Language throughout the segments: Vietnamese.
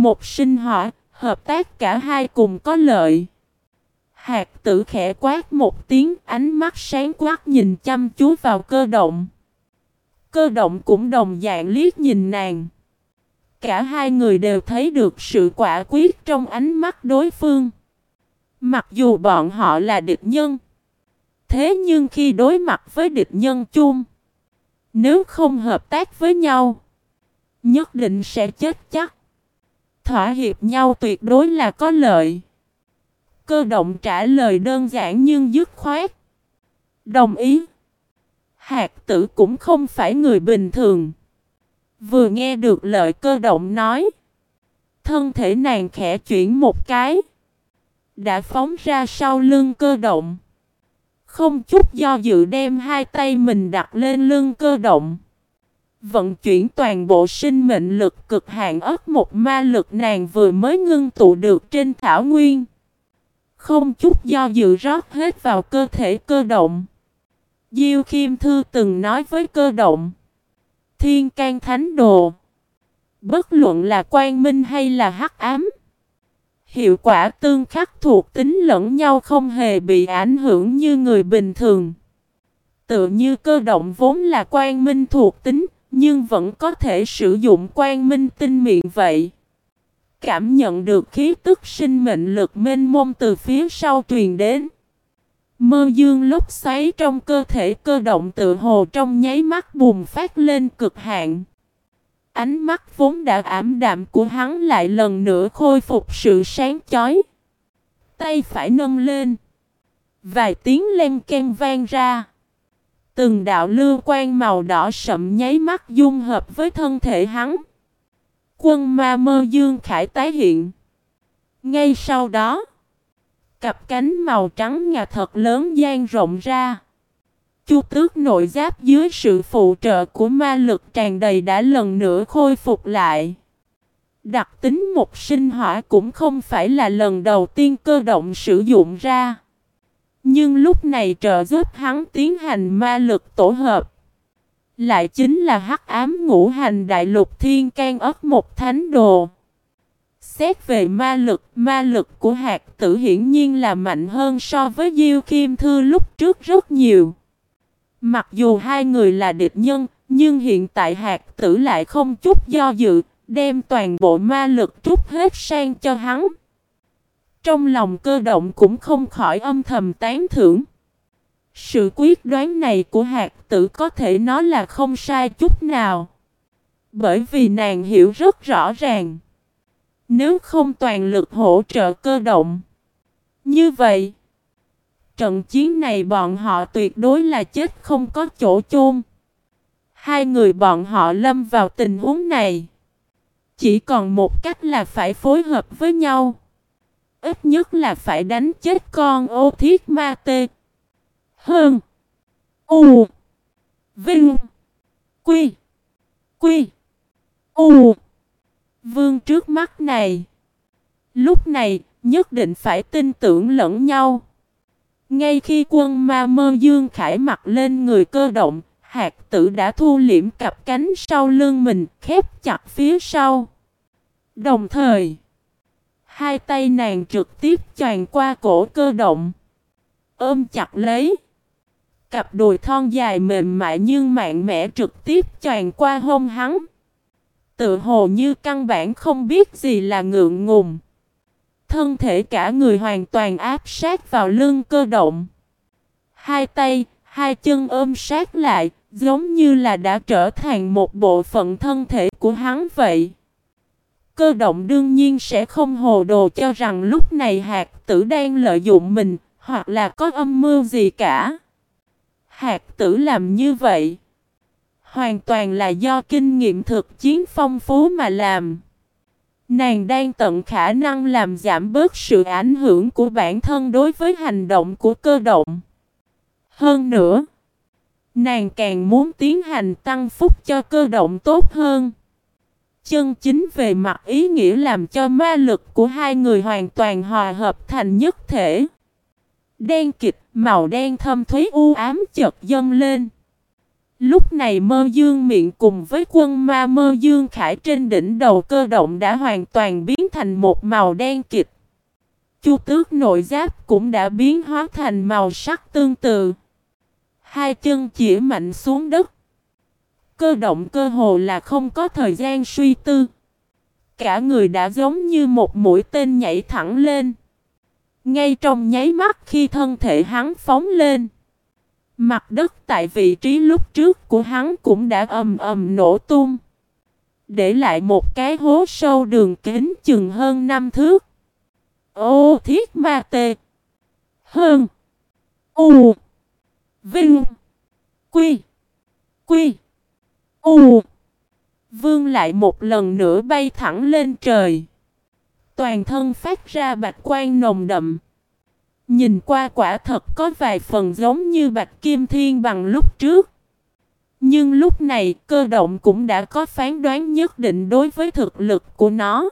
Một sinh hỏa, hợp tác cả hai cùng có lợi. Hạt tử khẽ quát một tiếng ánh mắt sáng quát nhìn chăm chú vào cơ động. Cơ động cũng đồng dạng liếc nhìn nàng. Cả hai người đều thấy được sự quả quyết trong ánh mắt đối phương. Mặc dù bọn họ là địch nhân. Thế nhưng khi đối mặt với địch nhân chung. Nếu không hợp tác với nhau. Nhất định sẽ chết chắc. Thỏa hiệp nhau tuyệt đối là có lợi. Cơ động trả lời đơn giản nhưng dứt khoát. Đồng ý. Hạt tử cũng không phải người bình thường. Vừa nghe được lời cơ động nói. Thân thể nàng khẽ chuyển một cái. Đã phóng ra sau lưng cơ động. Không chút do dự đem hai tay mình đặt lên lưng cơ động. Vận chuyển toàn bộ sinh mệnh lực cực hạn ớt một ma lực nàng vừa mới ngưng tụ được trên thảo nguyên. Không chút do dự rót hết vào cơ thể cơ động. Diêu Khiêm Thư từng nói với cơ động. Thiên can thánh đồ. Bất luận là quang minh hay là hắc ám. Hiệu quả tương khắc thuộc tính lẫn nhau không hề bị ảnh hưởng như người bình thường. Tự như cơ động vốn là quang minh thuộc tính, nhưng vẫn có thể sử dụng quang minh tinh miệng vậy. Cảm nhận được khí tức sinh mệnh lực mênh mông từ phía sau truyền đến. Mơ dương lúc xoáy trong cơ thể cơ động tự hồ trong nháy mắt bùng phát lên cực hạn. Ánh mắt vốn đã ảm đạm của hắn lại lần nữa khôi phục sự sáng chói. Tay phải nâng lên. Vài tiếng len ken vang ra. Từng đạo lưu quan màu đỏ sậm nháy mắt dung hợp với thân thể hắn. Quân ma mơ dương khải tái hiện. Ngay sau đó, cặp cánh màu trắng ngà thật lớn dang rộng ra. Chu tước nội giáp dưới sự phụ trợ của ma lực tràn đầy đã lần nữa khôi phục lại. Đặc tính một sinh hỏa cũng không phải là lần đầu tiên cơ động sử dụng ra. Nhưng lúc này trợ giúp hắn tiến hành ma lực tổ hợp. Lại chính là hắc ám ngũ hành đại lục thiên can ớt một thánh đồ. Xét về ma lực, ma lực của hạt tử hiển nhiên là mạnh hơn so với Diêu Kim Thư lúc trước rất nhiều. Mặc dù hai người là địch nhân, nhưng hiện tại hạt tử lại không chút do dự, đem toàn bộ ma lực trút hết sang cho hắn. Trong lòng cơ động cũng không khỏi âm thầm tán thưởng. Sự quyết đoán này của hạt tử có thể nói là không sai chút nào. Bởi vì nàng hiểu rất rõ ràng. Nếu không toàn lực hỗ trợ cơ động. Như vậy, trận chiến này bọn họ tuyệt đối là chết không có chỗ chôn. Hai người bọn họ lâm vào tình huống này. Chỉ còn một cách là phải phối hợp với nhau. Ít nhất là phải đánh chết con ô thiết ma tê. Hơn. U. Vinh. Quy. Quy. U. Vương trước mắt này. Lúc này, nhất định phải tin tưởng lẫn nhau. Ngay khi quân ma mơ dương khải mặt lên người cơ động, hạt tử đã thu liễm cặp cánh sau lưng mình, khép chặt phía sau. Đồng thời, hai tay nàng trực tiếp choàng qua cổ cơ động, ôm chặt lấy. Cặp đùi thon dài mềm mại nhưng mạnh mẽ trực tiếp choàng qua hông hắn. Tự hồ như căn bản không biết gì là ngượng ngùng. Thân thể cả người hoàn toàn áp sát vào lưng cơ động. Hai tay, hai chân ôm sát lại, giống như là đã trở thành một bộ phận thân thể của hắn vậy. Cơ động đương nhiên sẽ không hồ đồ cho rằng lúc này hạt tử đang lợi dụng mình, hoặc là có âm mưu gì cả. Hạt tử làm như vậy. Hoàn toàn là do kinh nghiệm thực chiến phong phú mà làm. Nàng đang tận khả năng làm giảm bớt sự ảnh hưởng của bản thân đối với hành động của cơ động. Hơn nữa, nàng càng muốn tiến hành tăng phúc cho cơ động tốt hơn. Chân chính về mặt ý nghĩa làm cho ma lực của hai người hoàn toàn hòa hợp thành nhất thể. Đen kịch, màu đen thâm thúy u ám chợt dâng lên. Lúc này mơ dương miệng cùng với quân ma mơ dương khải trên đỉnh đầu cơ động đã hoàn toàn biến thành một màu đen kịch. Chu tước nội giáp cũng đã biến hóa thành màu sắc tương tự. Hai chân chỉ mạnh xuống đất. Cơ động cơ hồ là không có thời gian suy tư. Cả người đã giống như một mũi tên nhảy thẳng lên. Ngay trong nháy mắt khi thân thể hắn phóng lên. Mặt đất tại vị trí lúc trước của hắn cũng đã ầm ầm nổ tung. Để lại một cái hố sâu đường kính chừng hơn năm thước. Ô thiết ma tê. Hơn. U. Vinh. Quy. Quy. U. Vương lại một lần nữa bay thẳng lên trời. Toàn thân phát ra bạch quan nồng đậm. Nhìn qua quả thật có vài phần giống như bạch kim thiên bằng lúc trước. Nhưng lúc này cơ động cũng đã có phán đoán nhất định đối với thực lực của nó.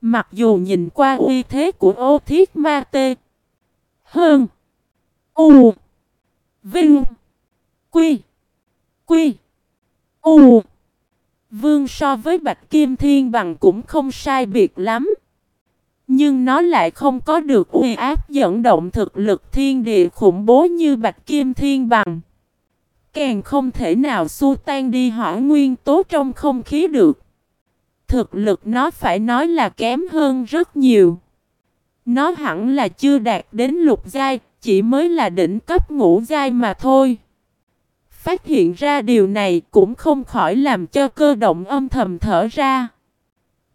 Mặc dù nhìn qua uy thế của ô thiết ma tê. Hơn. U. Vinh. Quy. Quy. U. Vương so với Bạch Kim Thiên bằng cũng không sai biệt lắm. Nhưng nó lại không có được uy áp dẫn động thực lực thiên địa khủng bố như Bạch Kim Thiên bằng. Càng không thể nào xua tan đi hỏa nguyên tố trong không khí được. Thực lực nó phải nói là kém hơn rất nhiều. Nó hẳn là chưa đạt đến lục giai, chỉ mới là đỉnh cấp ngũ giai mà thôi. Phát hiện ra điều này cũng không khỏi làm cho cơ động âm thầm thở ra.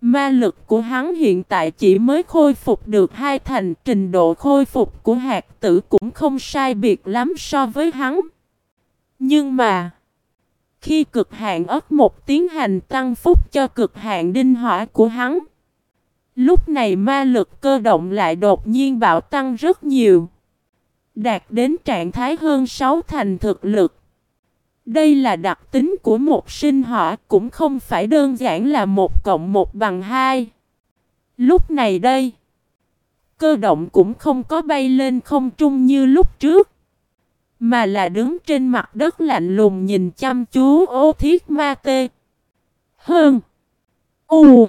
Ma lực của hắn hiện tại chỉ mới khôi phục được hai thành trình độ khôi phục của hạt tử cũng không sai biệt lắm so với hắn. Nhưng mà, khi cực hạn ớt một tiến hành tăng phúc cho cực hạn đinh hỏa của hắn, lúc này ma lực cơ động lại đột nhiên bạo tăng rất nhiều, đạt đến trạng thái hơn 6 thành thực lực. Đây là đặc tính của một sinh hỏa cũng không phải đơn giản là một cộng một bằng hai. Lúc này đây, cơ động cũng không có bay lên không trung như lúc trước, mà là đứng trên mặt đất lạnh lùng nhìn chăm chú ô thiết ma tê. Hơn. U.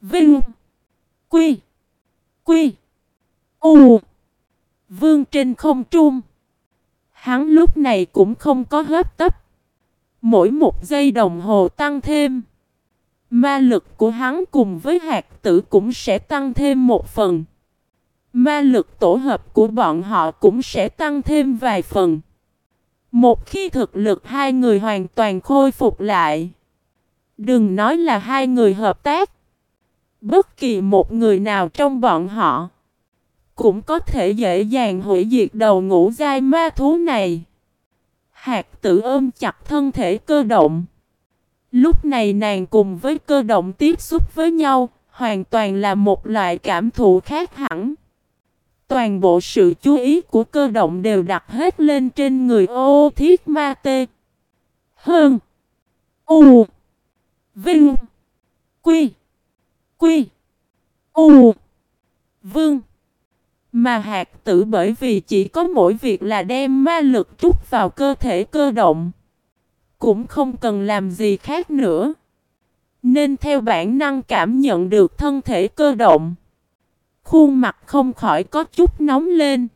Vinh. Quy. Quy. U. Vương trên không trung. Hắn lúc này cũng không có hấp tấp. Mỗi một giây đồng hồ tăng thêm. Ma lực của hắn cùng với hạt tử cũng sẽ tăng thêm một phần. Ma lực tổ hợp của bọn họ cũng sẽ tăng thêm vài phần. Một khi thực lực hai người hoàn toàn khôi phục lại. Đừng nói là hai người hợp tác. Bất kỳ một người nào trong bọn họ cũng có thể dễ dàng hủy diệt đầu ngũ giai ma thú này. Hạt tử ôm chặt thân thể cơ động. Lúc này nàng cùng với cơ động tiếp xúc với nhau, hoàn toàn là một loại cảm thụ khác hẳn. Toàn bộ sự chú ý của cơ động đều đặt hết lên trên người ô thiết ma tê. Hơn. U. Vinh. Quy. Quy. U. Vương. Mà hạt tử bởi vì chỉ có mỗi việc là đem ma lực trút vào cơ thể cơ động. Cũng không cần làm gì khác nữa. Nên theo bản năng cảm nhận được thân thể cơ động. Khuôn mặt không khỏi có chút nóng lên.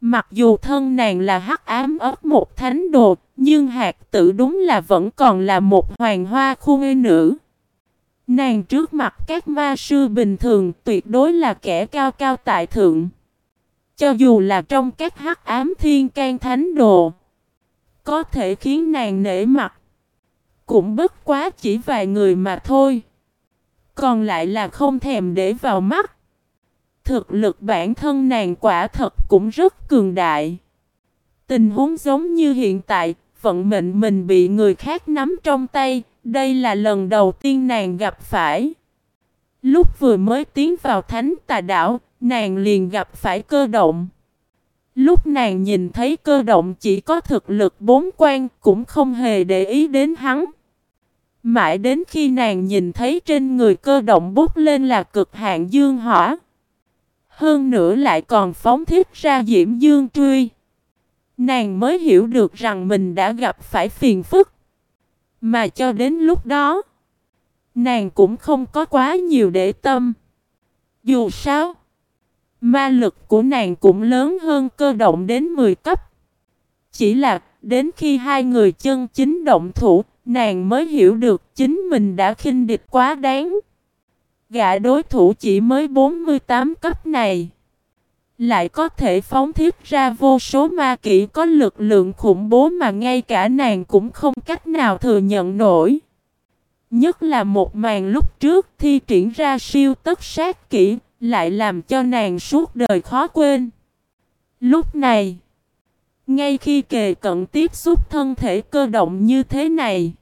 Mặc dù thân nàng là hắc ám ớt một thánh đồ, nhưng hạt tử đúng là vẫn còn là một hoàng hoa khuê nữ. Nàng trước mặt các ma sư bình thường tuyệt đối là kẻ cao cao tại thượng. Cho dù là trong các hắc ám thiên can thánh đồ, có thể khiến nàng nể mặt. Cũng bất quá chỉ vài người mà thôi. Còn lại là không thèm để vào mắt. Thực lực bản thân nàng quả thật cũng rất cường đại. Tình huống giống như hiện tại, vận mệnh mình bị người khác nắm trong tay, đây là lần đầu tiên nàng gặp phải. Lúc vừa mới tiến vào thánh tà đảo, nàng liền gặp phải cơ động. Lúc nàng nhìn thấy cơ động chỉ có thực lực bốn quan cũng không hề để ý đến hắn. Mãi đến khi nàng nhìn thấy trên người cơ động bút lên là cực hạn dương hỏa. Hơn nữa lại còn phóng thiết ra diễm dương truy. Nàng mới hiểu được rằng mình đã gặp phải phiền phức. Mà cho đến lúc đó, nàng cũng không có quá nhiều để tâm. Dù sao, ma lực của nàng cũng lớn hơn cơ động đến 10 cấp. Chỉ là đến khi hai người chân chính động thủ, nàng mới hiểu được chính mình đã khinh địch quá đáng. Gã đối thủ chỉ mới 48 cấp này. Lại có thể phóng thiết ra vô số ma kỹ có lực lượng khủng bố mà ngay cả nàng cũng không cách nào thừa nhận nổi. Nhất là một màn lúc trước thi triển ra siêu tất sát kỹ, lại làm cho nàng suốt đời khó quên. Lúc này, ngay khi kề cận tiếp xúc thân thể cơ động như thế này,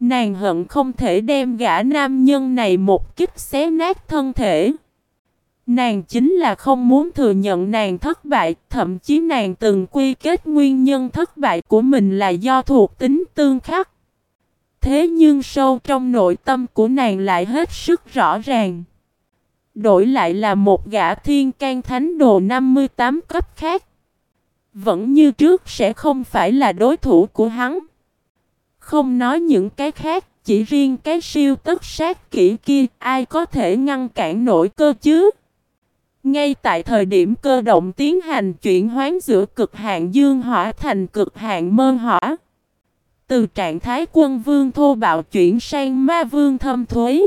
nàng hận không thể đem gã nam nhân này một kích xé nát thân thể. Nàng chính là không muốn thừa nhận nàng thất bại, thậm chí nàng từng quy kết nguyên nhân thất bại của mình là do thuộc tính tương khắc. Thế nhưng sâu trong nội tâm của nàng lại hết sức rõ ràng. Đổi lại là một gã thiên can thánh đồ 58 cấp khác. Vẫn như trước sẽ không phải là đối thủ của hắn. Không nói những cái khác, chỉ riêng cái siêu tất sát kỹ kia ai có thể ngăn cản nổi cơ chứ. Ngay tại thời điểm cơ động tiến hành chuyển hoán giữa cực hạn dương hỏa thành cực hạn mơ hỏa. Từ trạng thái quân vương thô bạo chuyển sang ma vương thâm thuế.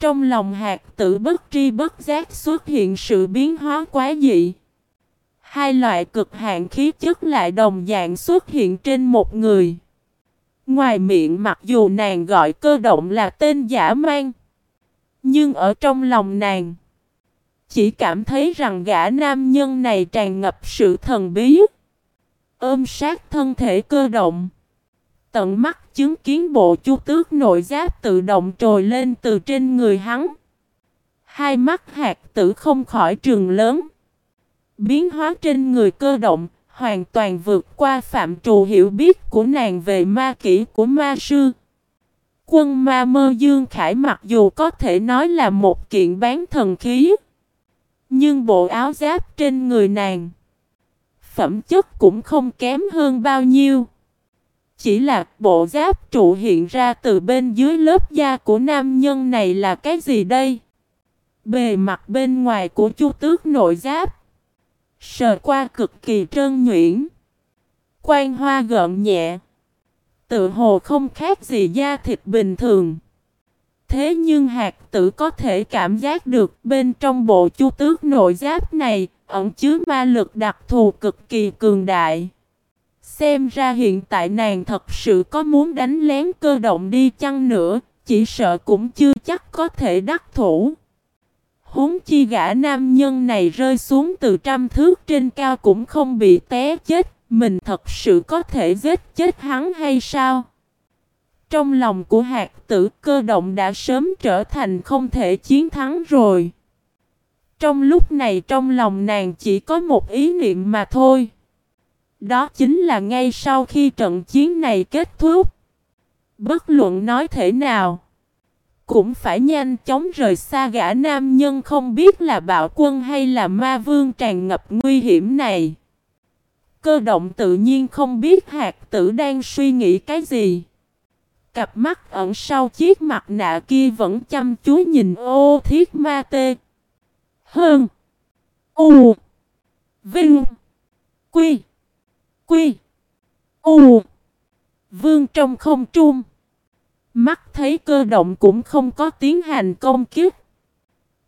Trong lòng hạt tử bất tri bất giác xuất hiện sự biến hóa quá dị. Hai loại cực hạn khí chất lại đồng dạng xuất hiện trên một người. Ngoài miệng mặc dù nàng gọi cơ động là tên giả mang. Nhưng ở trong lòng nàng chỉ cảm thấy rằng gã nam nhân này tràn ngập sự thần bí. Ôm sát thân thể cơ động. Tận mắt chứng kiến bộ chu tước nội giáp tự động trồi lên từ trên người hắn. Hai mắt hạt tử không khỏi trường lớn. Biến hóa trên người cơ động, hoàn toàn vượt qua phạm trù hiểu biết của nàng về ma kỹ của ma sư. Quân ma mơ dương khải mặc dù có thể nói là một kiện bán thần khí. Nhưng bộ áo giáp trên người nàng, Phẩm chất cũng không kém hơn bao nhiêu Chỉ là bộ giáp trụ hiện ra từ bên dưới lớp da của nam nhân này là cái gì đây? Bề mặt bên ngoài của chu tước nội giáp, Sờ qua cực kỳ trơn nhuyễn Quan hoa gợn nhẹ Tự hồ không khác gì da thịt bình thường Thế nhưng hạt tử có thể cảm giác được bên trong bộ chu tước nội giáp này ẩn chứa ma lực đặc thù cực kỳ cường đại. Xem ra hiện tại nàng thật sự có muốn đánh lén cơ động đi chăng nữa, chỉ sợ cũng chưa chắc có thể đắc thủ. Huống chi gã nam nhân này rơi xuống từ trăm thước trên cao cũng không bị té chết, mình thật sự có thể giết chết hắn hay sao? Trong lòng của hạt tử, cơ động đã sớm trở thành không thể chiến thắng rồi. Trong lúc này trong lòng nàng chỉ có một ý niệm mà thôi. Đó chính là ngay sau khi trận chiến này kết thúc. Bất luận nói thế nào. Cũng phải nhanh chóng rời xa gã nam nhân không biết là bạo quân hay là ma vương tràn ngập nguy hiểm này. Cơ động tự nhiên không biết hạt tử đang suy nghĩ cái gì. Cặp mắt ẩn sau chiếc mặt nạ kia vẫn chăm chú nhìn ô thiết ma tê. Hơn. U. Vinh. Quy. Quy. U. Vương trong không trung. Mắt thấy cơ động cũng không có tiến hành công kiếp.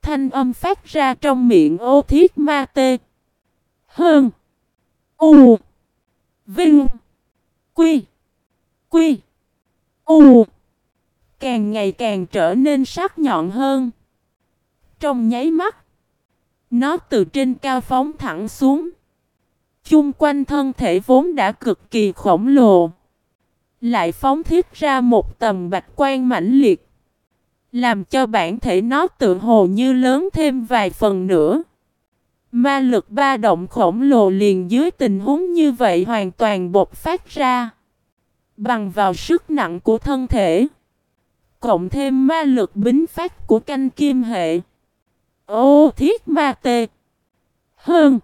Thanh âm phát ra trong miệng ô thiết ma tê. Hơn. U. Vinh. Quy. Quy. U Càng ngày càng trở nên sắc nhọn hơn. Trong nháy mắt, nó từ trên cao phóng thẳng xuống. Chung quanh thân thể vốn đã cực kỳ khổng lồ. Lại phóng thiết ra một tầm bạch quan mãnh liệt. Làm cho bản thể nó tự hồ như lớn thêm vài phần nữa. Ma lực ba động khổng lồ liền dưới tình huống như vậy hoàn toàn bộc phát ra. Bằng vào sức nặng của thân thể. Cộng thêm ma lực bính phát của canh kim hệ. Ô thiết ma tê. Hơn.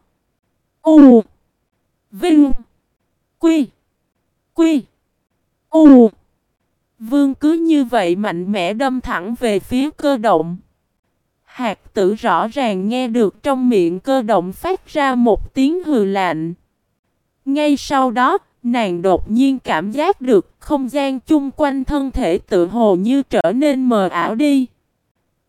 U. Vinh. Quy. Quy. U. Vương cứ như vậy mạnh mẽ đâm thẳng về phía cơ động. Hạt tử rõ ràng nghe được trong miệng cơ động phát ra một tiếng hừ lạnh. Ngay sau đó, nàng đột nhiên cảm giác được không gian chung quanh thân thể tự hồ như trở nên mờ ảo đi.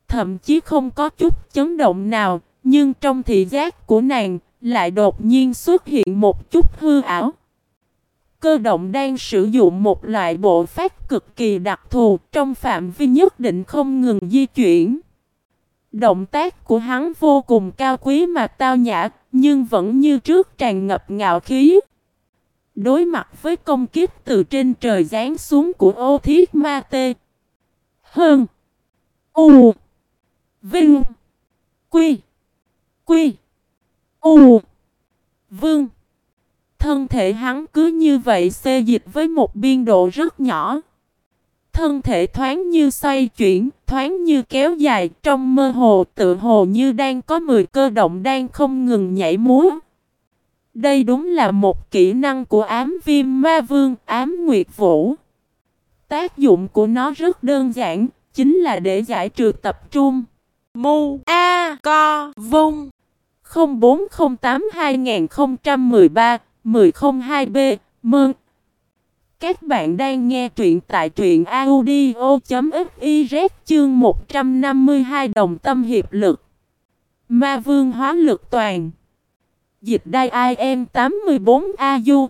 Thậm chí không có chút chấn động nào, nhưng trong thị giác của nàng lại đột nhiên xuất hiện một chút hư ảo. Cơ động đang sử dụng một loại bộ phát cực kỳ đặc thù trong phạm vi nhất định không ngừng di chuyển. Động tác của hắn vô cùng cao quý mà tao nhã, nhưng vẫn như trước tràn ngập ngạo khí. Đối mặt với công kích từ trên trời giáng xuống của ô thiết ma tê. Hơn. U. Vinh. Quy. Quy. U. Vương. Thân thể hắn cứ như vậy xê dịch với một biên độ rất nhỏ. Thân thể thoáng như xoay chuyển, thoáng như kéo dài, trong mơ hồ tự hồ như đang có 10 cơ động đang không ngừng nhảy múa. Đây đúng là một kỹ năng của ám viêm ma vương, ám nguyệt vũ. Tác dụng của nó rất đơn giản, chính là để giải trừ tập trung. Mu A Co Vung 0408 2013 1002B mừng Các bạn đang nghe truyện tại truyện audio.fiz chương 152 đồng tâm hiệp lực Ma vương hóa lực toàn Dịch đai IM 84AU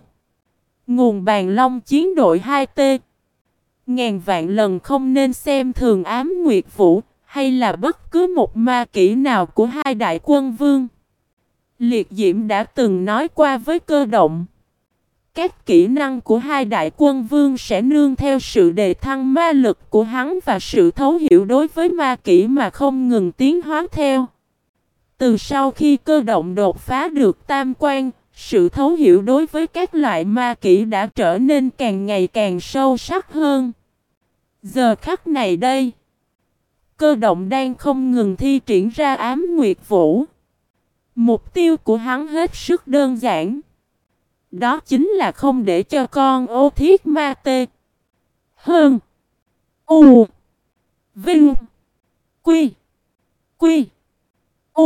Nguồn bàn long chiến đội 2T Ngàn vạn lần không nên xem thường ám nguyệt vũ Hay là bất cứ một ma kỹ nào của hai đại quân vương. Liệt diễm đã từng nói qua với cơ động. Các kỹ năng của hai đại quân vương sẽ nương theo sự đề thăng ma lực của hắn Và sự thấu hiểu đối với ma kỹ mà không ngừng tiến hóa theo từ sau khi cơ động đột phá được tam quan, sự thấu hiểu đối với các loại ma kỹ đã trở nên càng ngày càng sâu sắc hơn. Giờ khắc này đây, cơ động đang không ngừng thi triển ra ám nguyệt vũ. Mục tiêu của hắn hết sức đơn giản. Đó chính là không để cho con ô thiết ma tê. Hơn. U. Vinh. Quy. Quy.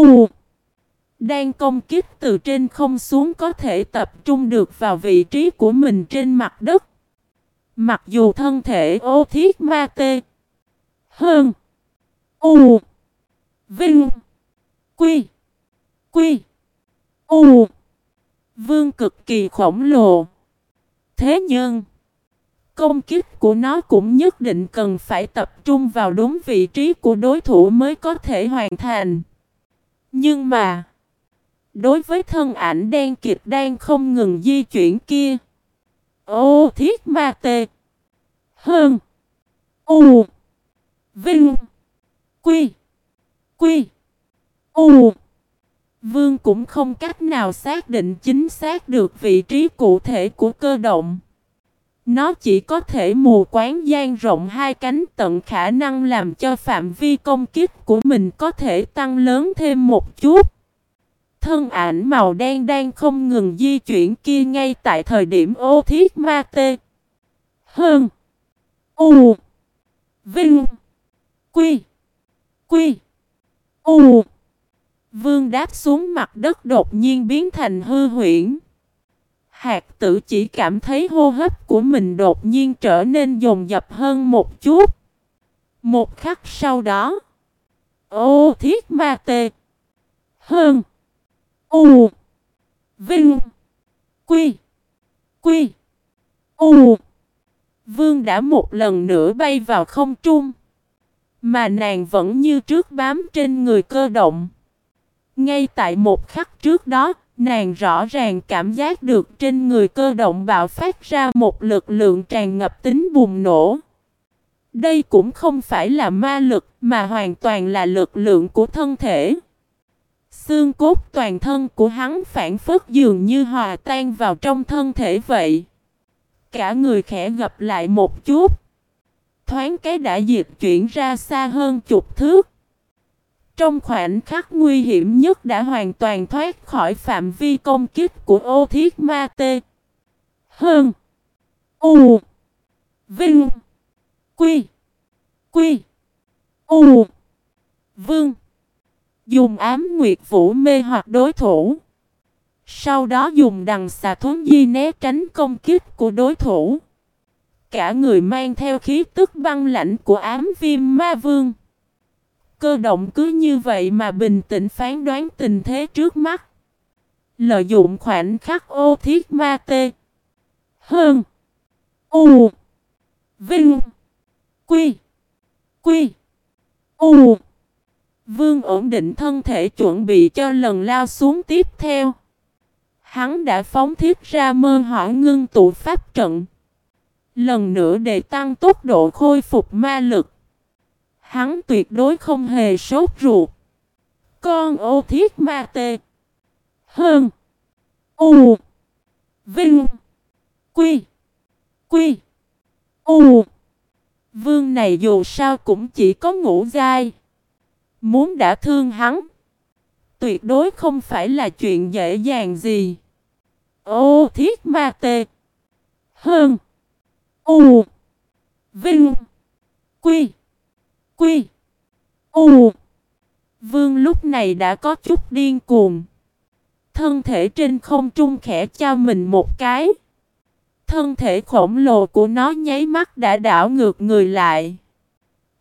U. Đang công kích từ trên không xuống có thể tập trung được vào vị trí của mình trên mặt đất. Mặc dù thân thể ô thiết ma tê. Hơn. U. Vinh. Quy. Quy. U. Vương cực kỳ khổng lồ. Thế nhưng, Công kích của nó cũng nhất định cần phải tập trung vào đúng vị trí của đối thủ mới có thể hoàn thành nhưng mà, đối với thân ảnh đen kịch đang không ngừng di chuyển kia, ô thiết ma tê, hơn, u, vinh, quy, quy, u, vương cũng không cách nào xác định chính xác được vị trí cụ thể của cơ động. Nó chỉ có thể mù quáng gian rộng hai cánh tận khả năng làm cho phạm vi công kích của mình có thể tăng lớn thêm một chút. Thân ảnh màu đen đang không ngừng di chuyển kia ngay tại thời điểm ô thiết ma tê. Hơn. U. Vinh. Quy. Quy. U. Vương đáp xuống mặt đất đột nhiên biến thành hư huyễn. Hạt tử chỉ cảm thấy hô hấp của mình đột nhiên trở nên dồn dập hơn một chút. Một khắc sau đó. Ô thiết ma tê. Hơn. U. Vinh. Quy. Quy. U. Vương đã một lần nữa bay vào không trung. Mà nàng vẫn như trước bám trên người cơ động. Ngay tại một khắc trước đó, Nàng rõ ràng cảm giác được trên người cơ động bạo phát ra một lực lượng tràn ngập tính bùng nổ. Đây cũng không phải là ma lực, mà hoàn toàn là lực lượng của thân thể. Xương cốt toàn thân của hắn phản phất dường như hòa tan vào trong thân thể vậy. Cả người khẽ gập lại một chút. Thoáng cái đã diệt chuyển ra xa hơn chục thước. Trong khoảnh khắc nguy hiểm nhất đã hoàn toàn thoát khỏi phạm vi công kích của ô thiết ma tê. Hơn. U. Vinh. Quy. Quy. U. Vương. Dùng ám nguyệt vũ mê hoặc đối thủ. Sau đó dùng đằng xà thuấn di né tránh công kích của đối thủ. Cả người mang theo khí tức băng lãnh của ám viêm ma vương. Cơ động cứ như vậy mà bình tĩnh phán đoán tình thế trước mắt. Lợi dụng khoảnh khắc ô thiết ma tê. Hơn. U. Vinh. Quy. Quy. U. Vương ổn định thân thể chuẩn bị cho lần lao xuống tiếp theo. Hắn đã phóng thiết ra mơ hỏa ngưng tụ pháp trận. Lần nữa để tăng tốc độ khôi phục ma lực. Hắn tuyệt đối không hề sốt ruột. Con ô thiết ma tê. Hơn. U. Vinh. Quy. Quy. U. Vương này dù sao cũng chỉ có ngũ dai. Muốn đã thương hắn. Tuyệt đối không phải là chuyện dễ dàng gì. Ô thiết ma tê. Hơn. U. Vinh. Quy. Quy. U. Vương lúc này đã có chút điên cuồng. Thân thể trên không trung khẽ trao mình một cái. Thân thể khổng lồ của nó nháy mắt đã đảo ngược người lại.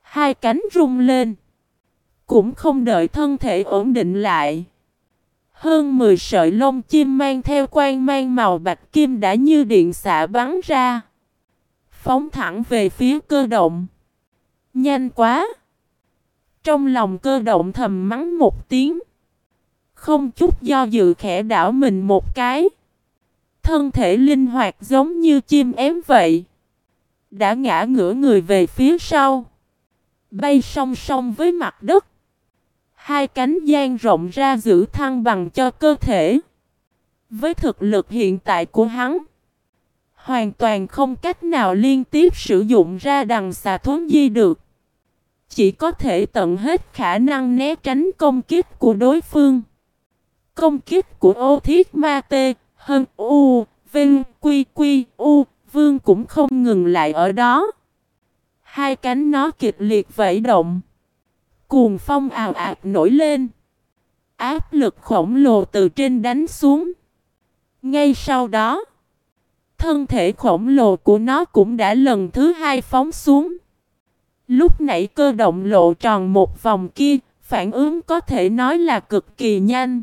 Hai cánh rung lên. Cũng không đợi thân thể ổn định lại. Hơn 10 sợi lông chim mang theo quang mang màu bạch kim đã như điện xạ bắn ra. Phóng thẳng về phía cơ động. Nhanh quá! Trong lòng cơ động thầm mắng một tiếng. Không chút do dự khẽ đảo mình một cái. Thân thể linh hoạt giống như chim ém vậy. Đã ngã ngửa người về phía sau. Bay song song với mặt đất. Hai cánh gian rộng ra giữ thăng bằng cho cơ thể. Với thực lực hiện tại của hắn. Hoàn toàn không cách nào liên tiếp sử dụng ra đằng xà thuấn di được. Chỉ có thể tận hết khả năng né tránh công kích của đối phương. Công kích của ô thiết ma tê, hơn u, vinh, quy quy, u, vương cũng không ngừng lại ở đó. Hai cánh nó kịch liệt vẫy động. Cuồng phong ào ạt nổi lên. Áp lực khổng lồ từ trên đánh xuống. Ngay sau đó, thân thể khổng lồ của nó cũng đã lần thứ hai phóng xuống. Lúc nãy cơ động lộ tròn một vòng kia, phản ứng có thể nói là cực kỳ nhanh.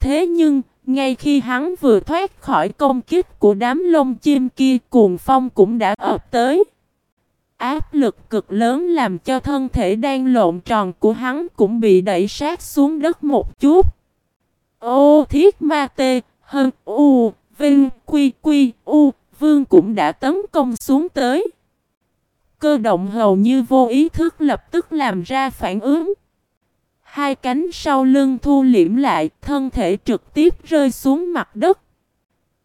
Thế nhưng, ngay khi hắn vừa thoát khỏi công kích của đám lông chim kia, cuồng phong cũng đã ập tới. Áp lực cực lớn làm cho thân thể đang lộn tròn của hắn cũng bị đẩy sát xuống đất một chút. Ô thiết ma tê, hơn u, vinh, quy quy, u, vương cũng đã tấn công xuống tới. Cơ động hầu như vô ý thức lập tức làm ra phản ứng. Hai cánh sau lưng thu liễm lại, thân thể trực tiếp rơi xuống mặt đất.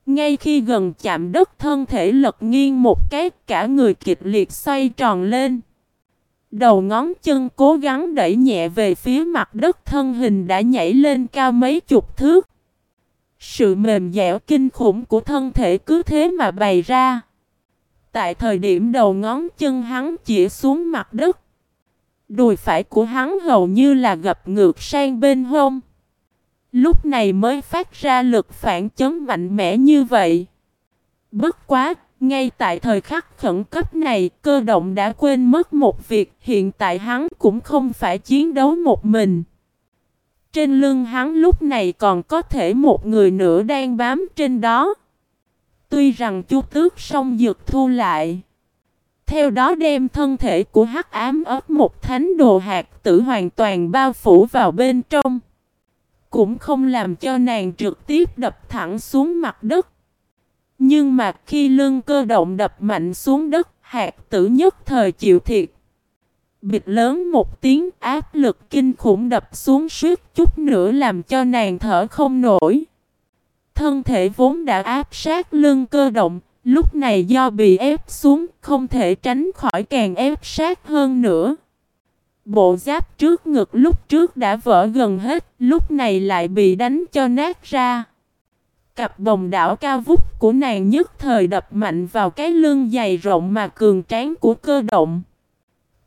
Ngay khi gần chạm đất thân thể lật nghiêng một cái, cả người kịch liệt xoay tròn lên. Đầu ngón chân cố gắng đẩy nhẹ về phía mặt đất thân hình đã nhảy lên cao mấy chục thước. Sự mềm dẻo kinh khủng của thân thể cứ thế mà bày ra. Tại thời điểm đầu ngón chân hắn chỉ xuống mặt đất. Đùi phải của hắn hầu như là gập ngược sang bên hông. Lúc này mới phát ra lực phản chấn mạnh mẽ như vậy. Bất quá, ngay tại thời khắc khẩn cấp này, cơ động đã quên mất một việc, hiện tại hắn cũng không phải chiến đấu một mình. Trên lưng hắn lúc này còn có thể một người nữa đang bám trên đó. Tuy rằng chu tước song dược thu lại. Theo đó đem thân thể của hắc ám ớt một thánh đồ hạt tử hoàn toàn bao phủ vào bên trong. Cũng không làm cho nàng trực tiếp đập thẳng xuống mặt đất. Nhưng mà khi lưng cơ động đập mạnh xuống đất, hạt tử nhất thời chịu thiệt. Bịt lớn một tiếng áp lực kinh khủng đập xuống suốt chút nữa làm cho nàng thở không nổi. Thân thể vốn đã áp sát lưng cơ động, lúc này do bị ép xuống không thể tránh khỏi càng ép sát hơn nữa. Bộ giáp trước ngực lúc trước đã vỡ gần hết, lúc này lại bị đánh cho nát ra. Cặp bồng đảo cao vút của nàng nhất thời đập mạnh vào cái lưng dày rộng mà cường tráng của cơ động.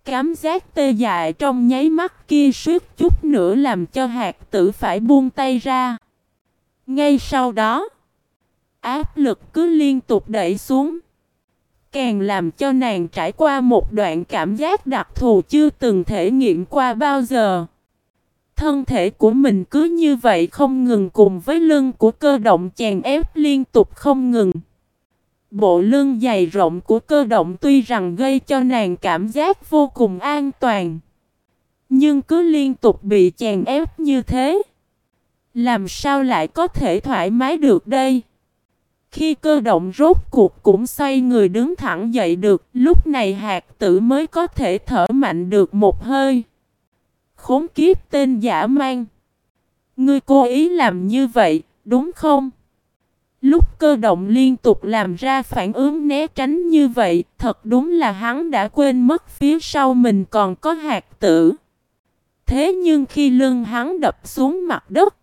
Cám giác tê dại trong nháy mắt kia suýt chút nữa làm cho hạt tử phải buông tay ra. Ngay sau đó, áp lực cứ liên tục đẩy xuống. Càng làm cho nàng trải qua một đoạn cảm giác đặc thù chưa từng thể nghiệm qua bao giờ. Thân thể của mình cứ như vậy không ngừng cùng với lưng của cơ động chèn ép liên tục không ngừng. Bộ lưng dày rộng của cơ động tuy rằng gây cho nàng cảm giác vô cùng an toàn. Nhưng cứ liên tục bị chèn ép như thế. Làm sao lại có thể thoải mái được đây? Khi cơ động rốt cuộc cũng xoay người đứng thẳng dậy được, lúc này hạt tử mới có thể thở mạnh được một hơi. Khốn kiếp tên giả mang. Ngươi cố ý làm như vậy, đúng không? Lúc cơ động liên tục làm ra phản ứng né tránh như vậy, thật đúng là hắn đã quên mất phía sau mình còn có hạt tử. Thế nhưng khi lưng hắn đập xuống mặt đất,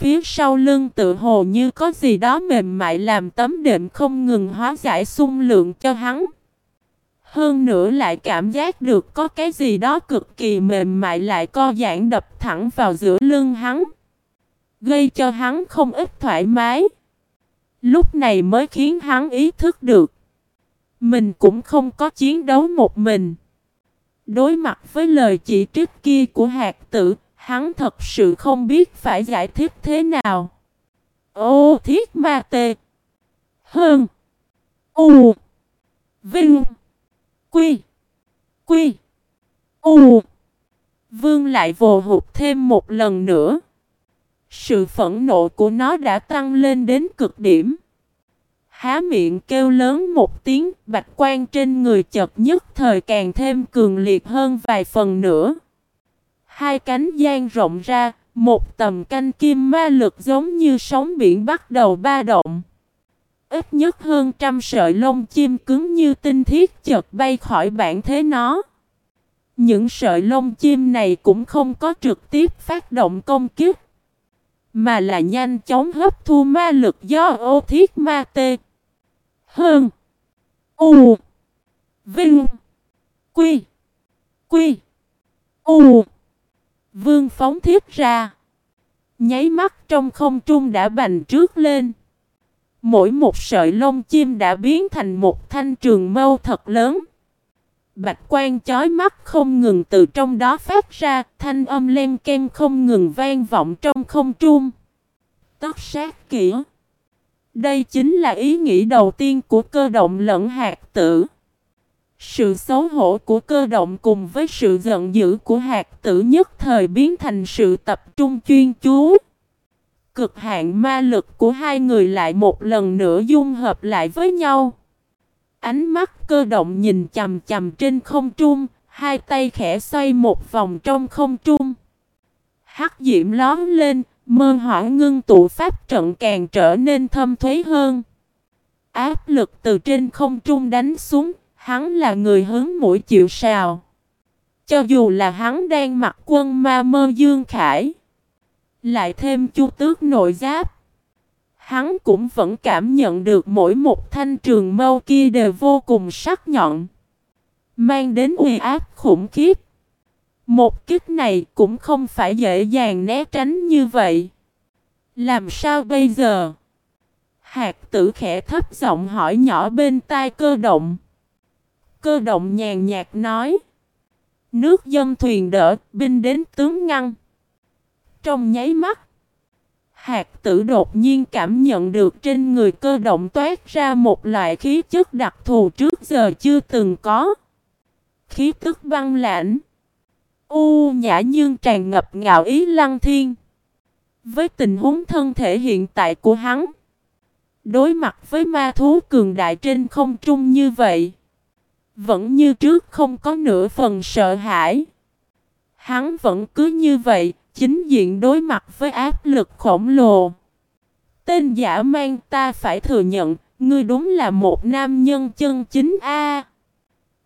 phía sau lưng tự hồ như có gì đó mềm mại làm tấm đệm không ngừng hóa giải xung lượng cho hắn. Hơn nữa lại cảm giác được có cái gì đó cực kỳ mềm mại lại co giãn đập thẳng vào giữa lưng hắn. Gây cho hắn không ít thoải mái. Lúc này mới khiến hắn ý thức được. Mình cũng không có chiến đấu một mình. Đối mặt với lời chỉ trích kia của hạt tử, hắn thật sự không biết phải giải thích thế nào. Ô thiết ma tê. Hơn. U. Vinh. Quy. Quy. U. Vương lại vồ hụt thêm một lần nữa. Sự phẫn nộ của nó đã tăng lên đến cực điểm. Há miệng kêu lớn một tiếng, bạch quan trên người chật nhất thời càng thêm cường liệt hơn vài phần nữa. Hai cánh gian rộng ra, một tầm canh kim ma lực giống như sóng biển bắt đầu ba động. Ít nhất hơn trăm sợi lông chim cứng như tinh thiết chợt bay khỏi bản thế nó. Những sợi lông chim này cũng không có trực tiếp phát động công kiếp. Mà là nhanh chóng hấp thu ma lực do ô thiết ma tê. Hơn. U. Vinh. Quy. Quy. U. Vương phóng thiết ra. Nháy mắt trong không trung đã bành trước lên. Mỗi một sợi lông chim đã biến thành một thanh trường mâu thật lớn. Bạch quan chói mắt không ngừng từ trong đó phát ra, thanh âm len ken không ngừng vang vọng trong không trung. Tất sát kỹ. Đây chính là ý nghĩ đầu tiên của cơ động lẫn hạt tử. Sự xấu hổ của cơ động cùng với sự giận dữ của hạt tử nhất thời biến thành sự tập trung chuyên chú. Cực hạn ma lực của hai người lại một lần nữa dung hợp lại với nhau. Ánh mắt cơ động nhìn chầm chầm trên không trung, hai tay khẽ xoay một vòng trong không trung. Hắc diễm lón lên, mơ hỏa ngưng tụ pháp trận càng trở nên thâm thuế hơn. Áp lực từ trên không trung đánh xuống, hắn là người hướng mũi chịu sào. Cho dù là hắn đang mặc quân ma mơ dương khải, lại thêm chu tước nội giáp. Hắn cũng vẫn cảm nhận được mỗi một thanh trường mâu kia đều vô cùng sắc nhọn. Mang đến uy áp khủng khiếp. Một kích này cũng không phải dễ dàng né tránh như vậy. Làm sao bây giờ? Hạt tử khẽ thấp giọng hỏi nhỏ bên tai cơ động. Cơ động nhàn nhạt nói. Nước dân thuyền đỡ, binh đến tướng ngăn. Trong nháy mắt, hạt tử đột nhiên cảm nhận được trên người cơ động toát ra một loại khí chất đặc thù trước giờ chưa từng có. Khí tức băng lãnh. U nhã nhưng tràn ngập ngạo ý lăng thiên. Với tình huống thân thể hiện tại của hắn, đối mặt với ma thú cường đại trên không trung như vậy, vẫn như trước không có nửa phần sợ hãi. Hắn vẫn cứ như vậy, chính diện đối mặt với áp lực khổng lồ. Tên giả mang ta phải thừa nhận, ngươi đúng là một nam nhân chân chính a.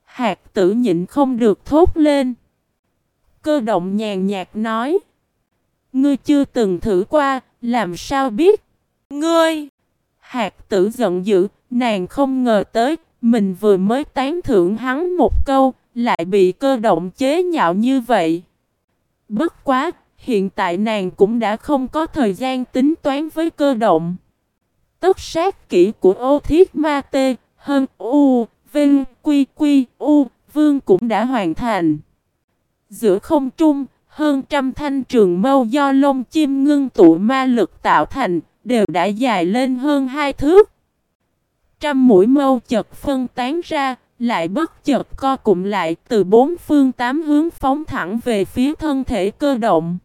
hạt tử nhịn không được thốt lên. Cơ động nhàn nhạt nói. Ngươi chưa từng thử qua, làm sao biết? Ngươi! Hạt tử giận dữ, nàng không ngờ tới, mình vừa mới tán thưởng hắn một câu, lại bị cơ động chế nhạo như vậy. Bất quá, hiện tại nàng cũng đã không có thời gian tính toán với cơ động. Tất sát kỹ của ô thiết ma tê, hơn u, vinh, quy quy, u, vương cũng đã hoàn thành. Giữa không trung, hơn trăm thanh trường mâu do lông chim ngưng tụ ma lực tạo thành, đều đã dài lên hơn hai thước. Trăm mũi mâu chật phân tán ra, lại bất chợt co cụm lại từ bốn phương tám hướng phóng thẳng về phía thân thể cơ động.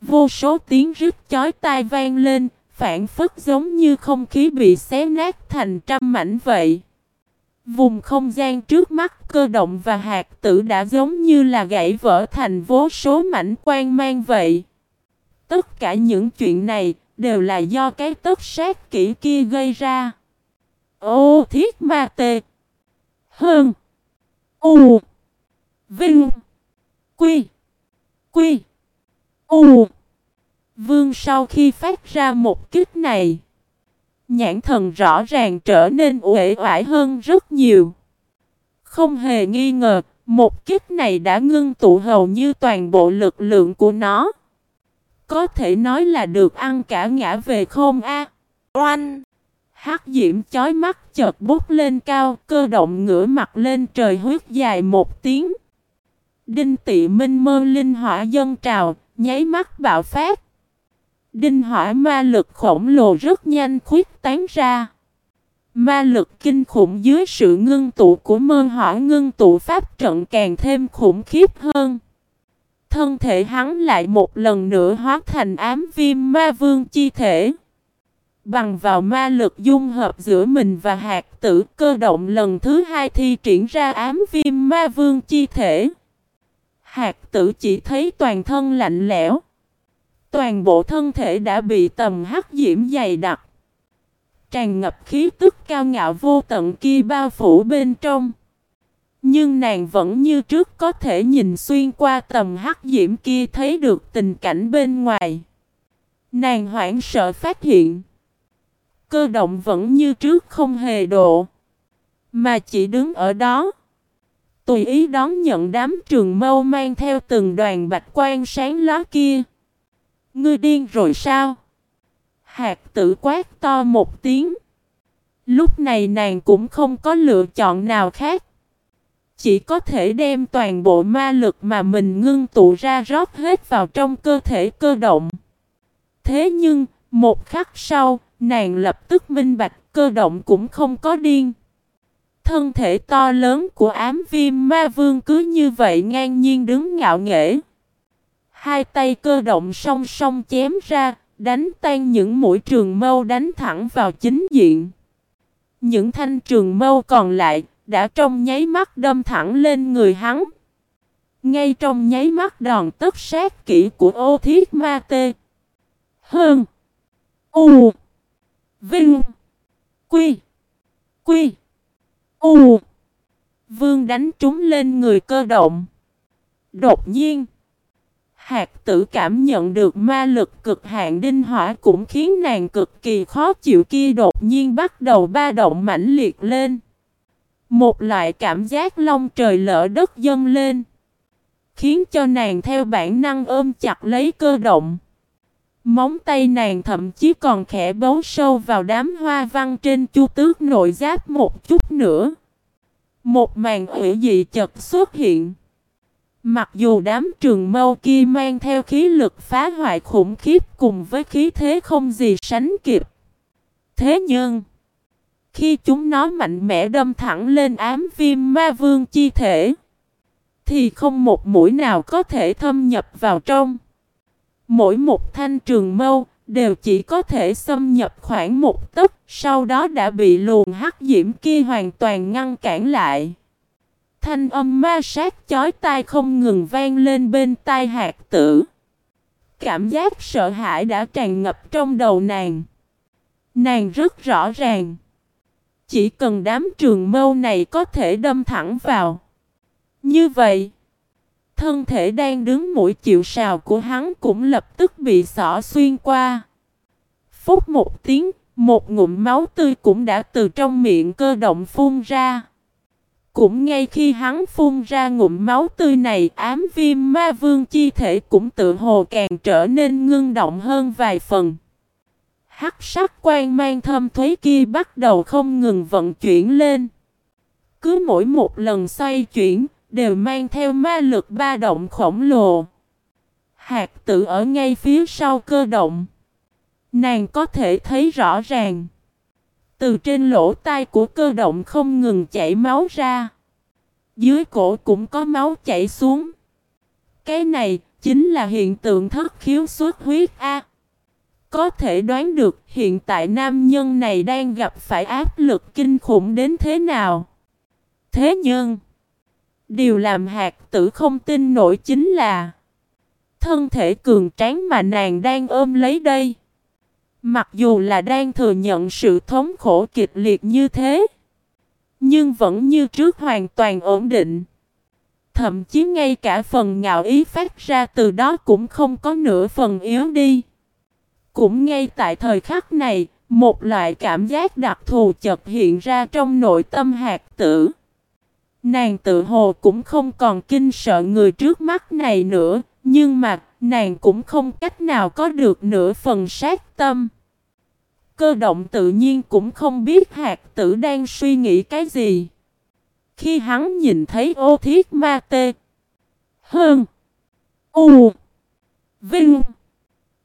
Vô số tiếng rít chói tai vang lên, phản phất giống như không khí bị xé nát thành trăm mảnh vậy. Vùng không gian trước mắt cơ động và hạt tử đã giống như là gãy vỡ thành vô số mảnh quan mang vậy. Tất cả những chuyện này đều là do cái tất sát kỹ kia gây ra. Ô, thiết ma tê Hơn U. Vinh. Quy. Quy. U. Vương sau khi phát ra một kích này, Nhãn thần rõ ràng trở nên uể oải hơn rất nhiều. Không hề nghi ngờ, Một kích này đã ngưng tụ hầu như toàn bộ lực lượng của nó. Có thể nói là được ăn cả ngã về không a. Oanh. Hắc diễm chói mắt chợt bút lên cao, cơ động ngửa mặt lên trời huyết dài một tiếng. Đinh tị minh mơ linh hỏa dân trào, nháy mắt bạo phát. Đinh hỏa ma lực khổng lồ rất nhanh khuyết tán ra. Ma lực kinh khủng dưới sự ngưng tụ của mơ hỏa ngưng tụ pháp trận càng thêm khủng khiếp hơn. Thân thể hắn lại một lần nữa hóa thành ám viêm ma vương chi thể. Bằng vào ma lực dung hợp giữa mình và hạt tử cơ động lần thứ hai thi triển ra ám viêm ma vương chi thể. Hạt tử chỉ thấy toàn thân lạnh lẽo. Toàn bộ thân thể đã bị tầm hắc diễm dày đặc. Tràn ngập khí tức cao ngạo vô tận kia bao phủ bên trong. Nhưng nàng vẫn như trước có thể nhìn xuyên qua tầm hắc diễm kia thấy được tình cảnh bên ngoài. Nàng hoảng sợ phát hiện cơ động vẫn như trước không hề độ. Mà chỉ đứng ở đó. Tùy ý đón nhận đám trường mâu mang theo từng đoàn bạch quan sáng lá kia. Ngươi điên rồi sao? Hạt tử quát to một tiếng. Lúc này nàng cũng không có lựa chọn nào khác. Chỉ có thể đem toàn bộ ma lực mà mình ngưng tụ ra rót hết vào trong cơ thể cơ động. Thế nhưng, một khắc sau, Nàng lập tức minh bạch cơ động cũng không có điên. Thân thể to lớn của ám viêm ma vương cứ như vậy ngang nhiên đứng ngạo nghễ. Hai tay cơ động song song chém ra, đánh tan những mũi trường mâu đánh thẳng vào chính diện. Những thanh trường mâu còn lại đã trong nháy mắt đâm thẳng lên người hắn. Ngay trong nháy mắt đòn tất sát kỹ của ô thiết ma tê. Hơn. U. Vinh. Quy. Quy. U. Vương đánh trúng lên người cơ động. Đột nhiên. Hạt tử cảm nhận được ma lực cực hạn đinh hỏa cũng khiến nàng cực kỳ khó chịu kia đột nhiên bắt đầu ba động mãnh liệt lên. Một loại cảm giác long trời lỡ đất dâng lên. Khiến cho nàng theo bản năng ôm chặt lấy cơ động. Móng tay nàng thậm chí còn khẽ bấu sâu vào đám hoa văn trên chu tước nội giáp một chút nữa. Một màn hủy dị chật xuất hiện. Mặc dù đám trường mâu kia mang theo khí lực phá hoại khủng khiếp cùng với khí thế không gì sánh kịp. Thế nhưng, khi chúng nó mạnh mẽ đâm thẳng lên ám viêm ma vương chi thể, thì không một mũi nào có thể thâm nhập vào trong. Mỗi một thanh trường mâu đều chỉ có thể xâm nhập khoảng một tấc, sau đó đã bị luồng hắc diễm kia hoàn toàn ngăn cản lại. Thanh âm ma sát chói tai không ngừng vang lên bên tai hạt tử. Cảm giác sợ hãi đã tràn ngập trong đầu nàng. Nàng rất rõ ràng. Chỉ cần đám trường mâu này có thể đâm thẳng vào. Như vậy, thân thể đang đứng mũi chịu sào của hắn cũng lập tức bị xỏ xuyên qua. Phút một tiếng, một ngụm máu tươi cũng đã từ trong miệng cơ động phun ra. Cũng ngay khi hắn phun ra ngụm máu tươi này, ám viêm ma vương chi thể cũng tự hồ càng trở nên ngưng động hơn vài phần. Hắc sắc quan mang thâm thuế kia bắt đầu không ngừng vận chuyển lên. Cứ mỗi một lần xoay chuyển, đều mang theo ma lực ba động khổng lồ. Hạt tự ở ngay phía sau cơ động. Nàng có thể thấy rõ ràng. Từ trên lỗ tai của cơ động không ngừng chảy máu ra. Dưới cổ cũng có máu chảy xuống. Cái này chính là hiện tượng thất khiếu xuất huyết A. Có thể đoán được hiện tại nam nhân này đang gặp phải áp lực kinh khủng đến thế nào. Thế nhưng, điều làm hạt tử không tin nổi chính là thân thể cường tráng mà nàng đang ôm lấy đây. Mặc dù là đang thừa nhận sự thống khổ kịch liệt như thế, nhưng vẫn như trước hoàn toàn ổn định. Thậm chí ngay cả phần ngạo ý phát ra từ đó cũng không có nửa phần yếu đi. Cũng ngay tại thời khắc này, một loại cảm giác đặc thù chợt hiện ra trong nội tâm hạt tử. Nàng tự hồ cũng không còn kinh sợ người trước mắt này nữa, nhưng mà nàng cũng không cách nào có được nửa phần sát tâm. Cơ động tự nhiên cũng không biết hạt tử đang suy nghĩ cái gì. Khi hắn nhìn thấy ô thiết ma tê, hơn, u, vinh,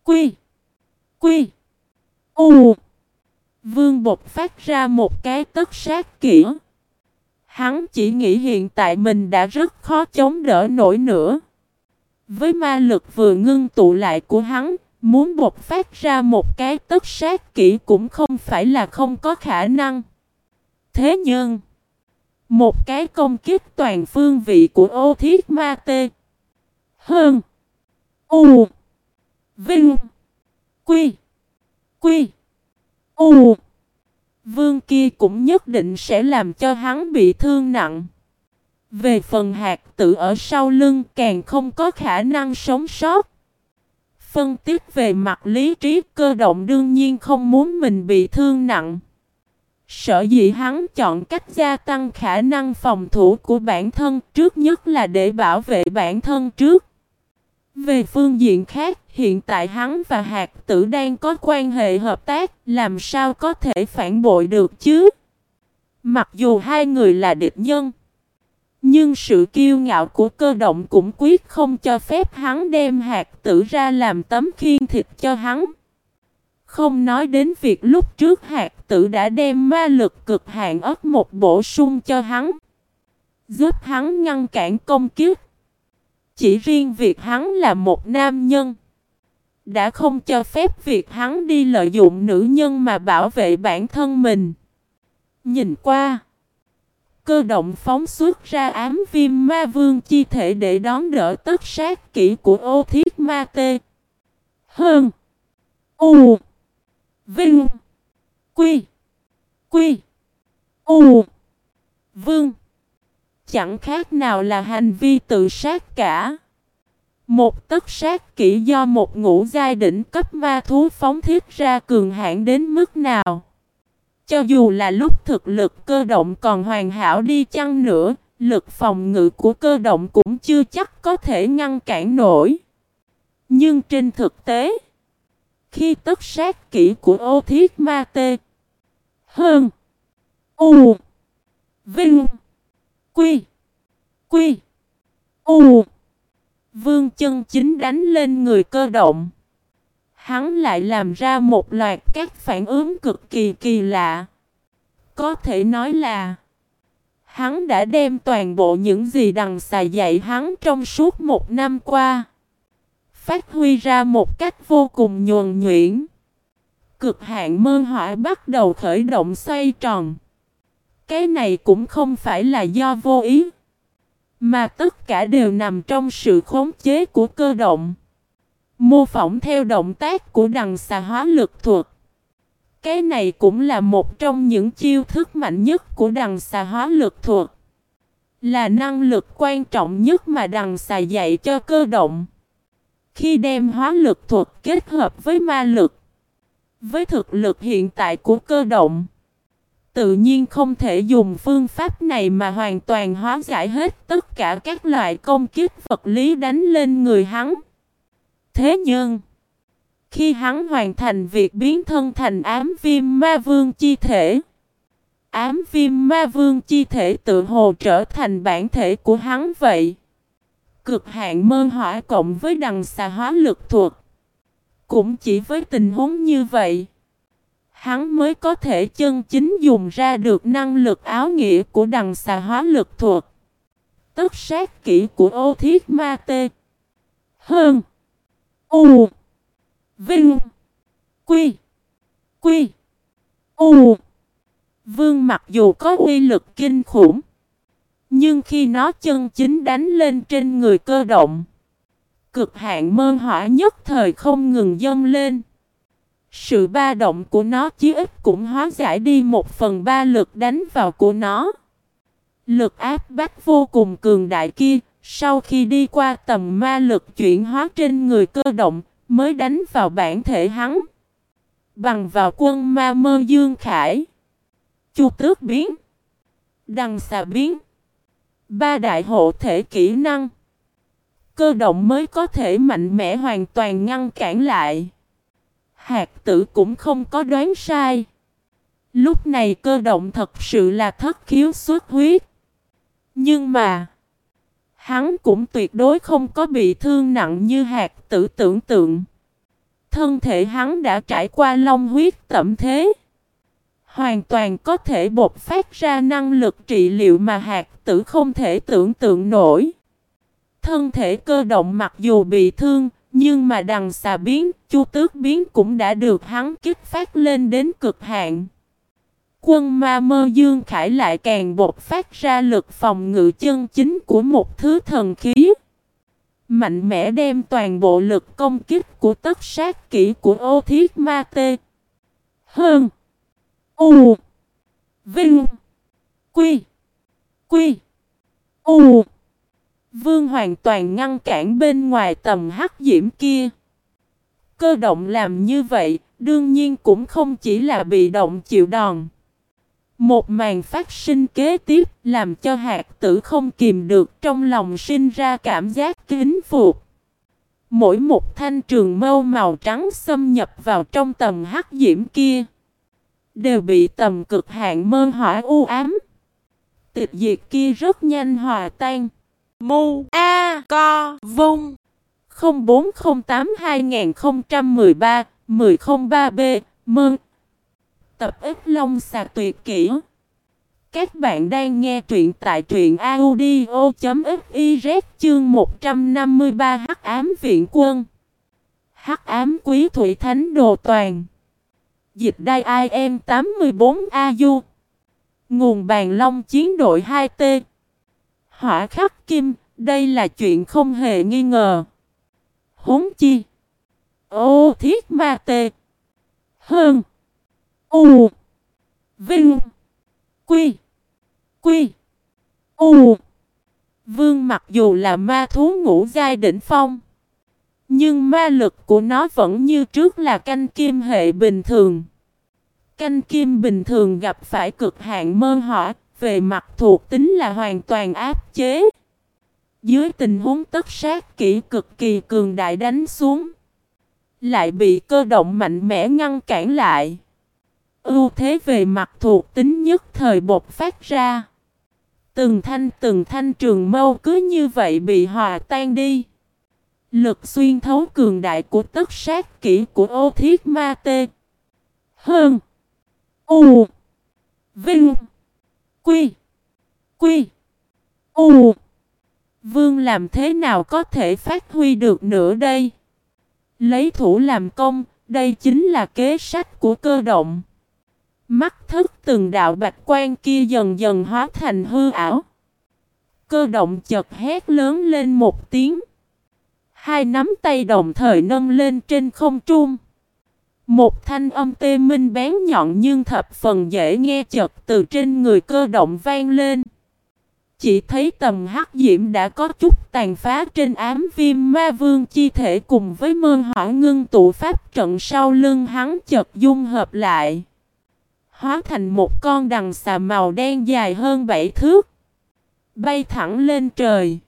quy, quy, u, vương bột phát ra một cái tất sát kỹ. Hắn chỉ nghĩ hiện tại mình đã rất khó chống đỡ nổi nữa. Với ma lực vừa ngưng tụ lại của hắn, muốn bộc phát ra một cái tất sát kỹ cũng không phải là không có khả năng. Thế nhưng, một cái công kích toàn phương vị của ô thiết ma tê hơn u vinh quy quy u vương kia cũng nhất định sẽ làm cho hắn bị thương nặng. Về phần hạt tử ở sau lưng càng không có khả năng sống sót. Phân tích về mặt lý trí cơ động đương nhiên không muốn mình bị thương nặng. Sở dĩ hắn chọn cách gia tăng khả năng phòng thủ của bản thân trước nhất là để bảo vệ bản thân trước. Về phương diện khác, hiện tại hắn và hạt tử đang có quan hệ hợp tác, làm sao có thể phản bội được chứ? Mặc dù hai người là địch nhân, nhưng sự kiêu ngạo của cơ động cũng quyết không cho phép hắn đem hạt tử ra làm tấm khiên thịt cho hắn. Không nói đến việc lúc trước hạt tử đã đem ma lực cực hạn ớt một bổ sung cho hắn. Giúp hắn ngăn cản công kiếp. Chỉ riêng việc hắn là một nam nhân. Đã không cho phép việc hắn đi lợi dụng nữ nhân mà bảo vệ bản thân mình. Nhìn qua. Cơ động phóng xuất ra ám viêm ma vương chi thể để đón đỡ tất sát kỹ của ô thiết ma tê. Hơn. U. Vinh. Quy. Quy. U. Vương. Chẳng khác nào là hành vi tự sát cả. Một tất sát kỹ do một ngũ giai đỉnh cấp ma thú phóng thiết ra cường hãn đến mức nào. Cho dù là lúc thực lực cơ động còn hoàn hảo đi chăng nữa, lực phòng ngự của cơ động cũng chưa chắc có thể ngăn cản nổi. Nhưng trên thực tế, khi tất sát kỹ của ô thiết ma tê hơn u vinh quy quy u vương chân chính đánh lên người cơ động. Hắn lại làm ra một loạt các phản ứng cực kỳ kỳ lạ. Có thể nói là hắn đã đem toàn bộ những gì đằng xà dạy hắn trong suốt một năm qua phát huy ra một cách vô cùng nhuần nhuyễn. Cực hạn mơ hỏa bắt đầu khởi động xoay tròn. Cái này cũng không phải là do vô ý, mà tất cả đều nằm trong sự khống chế của cơ động. Mô phỏng theo động tác của đằng xà hóa lực thuật. Cái này cũng là một trong những chiêu thức mạnh nhất của đằng xà hóa lực thuật. Là năng lực quan trọng nhất mà đằng xà dạy cho cơ động. Khi đem hóa lực thuật kết hợp với ma lực, với thực lực hiện tại của cơ động, tự nhiên không thể dùng phương pháp này mà hoàn toàn hóa giải hết tất cả các loại công kích vật lý đánh lên người hắn. Thế nhưng, khi hắn hoàn thành việc biến thân thành ám viêm ma vương chi thể, ám viêm ma vương chi thể tự hồ trở thành bản thể của hắn vậy. Cực hạn mơ hỏa cộng với đằng xà hóa lực thuật. Cũng chỉ với tình huống như vậy, hắn mới có thể chân chính dùng ra được năng lực áo nghĩa của đằng xà hóa lực thuật. Tức sát kỹ của ô thiết ma tê. Hơn. U. Vinh. Quy. Quy. U. Vương mặc dù có uy lực kinh khủng. Nhưng khi nó chân chính đánh lên trên người cơ động. Cực hạn mơ hỏa nhất thời không ngừng dâng lên. Sự ba động của nó chí ít cũng hóa giải đi một phần ba lực đánh vào của nó. Lực áp bách vô cùng cường đại kia, sau khi đi qua tầm ma lực chuyển hóa trên người cơ động, mới đánh vào bản thể hắn. Bằng vào quân ma mơ dương khải. Chu tước biến. Đằng xà biến. Ba đại hộ thể kỹ năng. Cơ động mới có thể mạnh mẽ hoàn toàn ngăn cản lại. Hạt tử cũng không có đoán sai. Lúc này cơ động thật sự là thất khiếu xuất huyết. Nhưng mà, hắn cũng tuyệt đối không có bị thương nặng như hạt tử tưởng tượng. Thân thể hắn đã trải qua long huyết tẩm thế. Hoàn toàn có thể bộc phát ra năng lực trị liệu mà hạt tử không thể tưởng tượng nổi. Thân thể cơ động mặc dù bị thương, nhưng mà đằng xà biến, chu tước biến cũng đã được hắn kích phát lên đến cực hạn. Quân ma mơ dương khải lại càng bộc phát ra lực phòng ngự chân chính của một thứ thần khí. Mạnh mẽ đem toàn bộ lực công kích của tất sát kỹ của ô thiết ma tê. Hơn. U. Vinh. Quy. Quy. U. Vương hoàn toàn ngăn cản bên ngoài tầm hắc diễm kia. Cơ động làm như vậy, đương nhiên cũng không chỉ là bị động chịu đòn. Một màn phát sinh kế tiếp làm cho hạt tử không kìm được trong lòng sinh ra cảm giác kính phục. Mỗi một thanh trường mâu màu trắng xâm nhập vào trong tầm hắc diễm kia đều bị tầm cực hạn mơ hỏa u ám. Tịch diệt kia rất nhanh hòa tan. Mu A Co Vung 0408 2013 1003 B. Mơ Tập ít Long xà tuyệt kỹ Các bạn đang nghe truyện tại truyện audio.fiz chương 153 Hắc ám viện quân. Hắc ám quý thủy thánh đồ toàn. Dịch đai IM 84AU Nguồn bàn long chiến đội 2T Hỏa khắc kim, đây là chuyện không hề nghi ngờ. Huống chi. Ô thiết ma tê. Hơn. U. Vinh. Quy. Quy. U. Vương mặc dù là ma thú ngũ giai đỉnh phong. Nhưng ma lực của nó vẫn như trước là canh kim hệ bình thường. Canh kim bình thường gặp phải cực hạn mơ hỏa, về mặt thuộc tính là hoàn toàn áp chế. Dưới tình huống tất sát kỹ cực kỳ cường đại đánh xuống, lại bị cơ động mạnh mẽ ngăn cản lại. Ưu thế về mặt thuộc tính nhất thời bộc phát ra. Từng thanh từng thanh trường mâu cứ như vậy bị hòa tan đi. Lực xuyên thấu cường đại của tất sát kỹ của ô thiết ma tê. Hơn. U. Vinh. Quy. Quy. U. Vương làm thế nào có thể phát huy được nữa đây? Lấy thủ làm công, đây chính là kế sách của cơ động. Mắt thức từng đạo bạch quan kia dần dần hóa thành hư ảo. Cơ động chợt hét lớn lên một tiếng. Hai nắm tay đồng thời nâng lên trên không trung. Một thanh âm tê minh bén nhọn nhưng thập phần dễ nghe chật từ trên người cơ động vang lên. Chỉ thấy tầm hắc diễm đã có chút tàn phá trên ám viêm ma vương chi thể cùng với mơ hỏa ngưng tụ pháp trận sau lưng hắn chật dung hợp lại. Hóa thành một con đằng xà màu đen dài hơn bảy thước. Bay thẳng lên trời.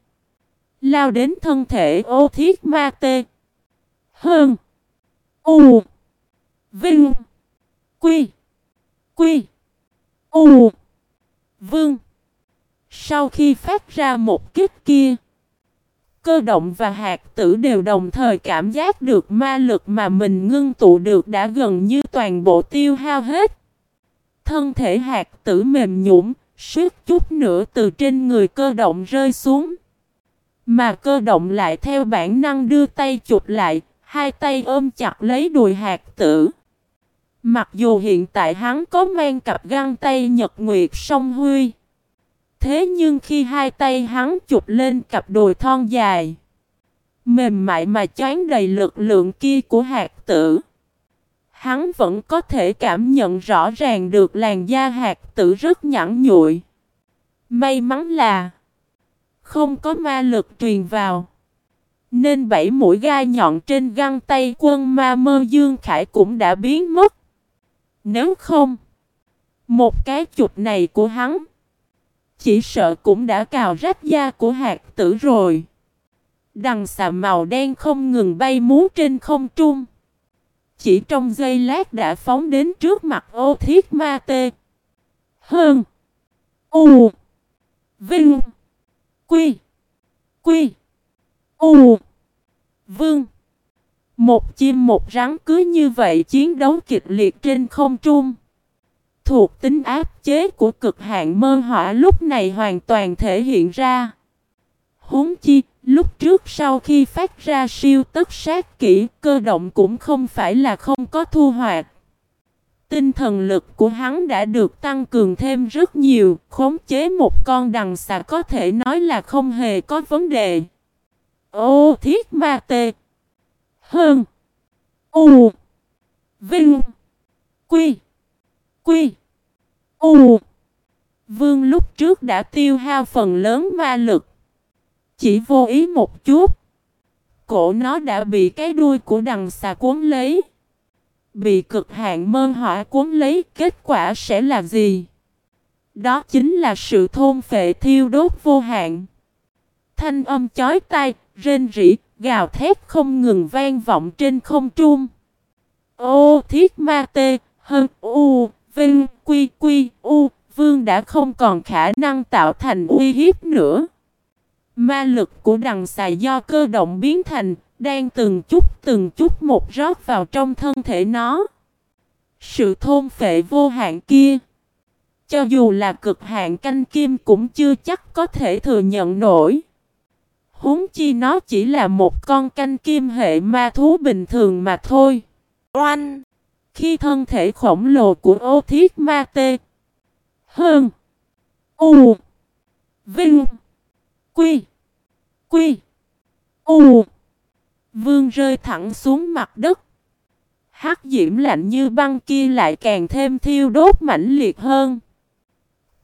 Lao đến thân thể ô thiết ma tê. Hơn. U. Vinh. Quy. Quy. U. Vương. Sau khi phát ra một kích kia, cơ động và hạt tử đều đồng thời cảm giác được ma lực mà mình ngưng tụ được đã gần như toàn bộ tiêu hao hết. Thân thể hạt tử mềm nhũn, suýt chút nữa từ trên người cơ động rơi xuống. Mà cơ động lại theo bản năng đưa tay chụp lại, hai tay ôm chặt lấy đùi hạt tử. Mặc dù hiện tại hắn có mang cặp găng tay nhật nguyệt song huy. Thế nhưng khi hai tay hắn chụp lên cặp đùi thon dài, mềm mại mà choán đầy lực lượng kia của hạt tử, hắn vẫn có thể cảm nhận rõ ràng được làn da hạt tử rất nhẵn nhụi. May mắn là không có ma lực truyền vào. Nên bảy mũi gai nhọn trên găng tay quân ma mơ Dương Khải cũng đã biến mất. Nếu không, một cái chụp này của hắn chỉ sợ cũng đã cào rách da của hạt tử rồi. Đằng xà màu đen không ngừng bay múa trên không trung. Chỉ trong giây lát đã phóng đến trước mặt ô thiết ma tê. Hơn. U. Vinh. Quy. Quy. U. Vương. Một chim một rắn cứ như vậy chiến đấu kịch liệt trên không trung thuộc tính áp chế của cực hạn mơ hỏa lúc này hoàn toàn thể hiện ra. Huống chi, lúc trước sau khi phát ra siêu tất sát kỹ, cơ động cũng không phải là không có thu hoạch. Tinh thần lực của hắn đã được tăng cường thêm rất nhiều, khống chế một con đằng xà có thể nói là không hề có vấn đề. Ô thiết ma tê hơn U Vinh Quy Quy U Vương lúc trước đã tiêu hao phần lớn ma lực. Chỉ vô ý một chút. Cổ nó đã bị cái đuôi của đằng xà cuốn lấy. Bị cực hạn mơ hỏa cuốn lấy kết quả sẽ là gì? Đó chính là sự thôn phệ thiêu đốt vô hạn. Thanh âm chói tai, rên rỉ, gào thét không ngừng vang vọng trên không trung. Ô thiết ma tê, hơn u, Vinh, Quy, Quy, U, Vương đã không còn khả năng tạo thành uy hiếp nữa. Ma lực của đằng xài do cơ động biến thành, đang từng chút từng chút một rót vào trong thân thể nó. Sự thôn phệ vô hạn kia, cho dù là cực hạn canh kim cũng chưa chắc có thể thừa nhận nổi. Huống chi nó chỉ là một con canh kim hệ ma thú bình thường mà thôi. Oanh! Khi thân thể khổng lồ của ô thiết ma tê. Hơn! U! Vinh! Quy! Quy! U! Vương rơi thẳng xuống mặt đất. Hắc diễm lạnh như băng kia lại càng thêm thiêu đốt mãnh liệt hơn.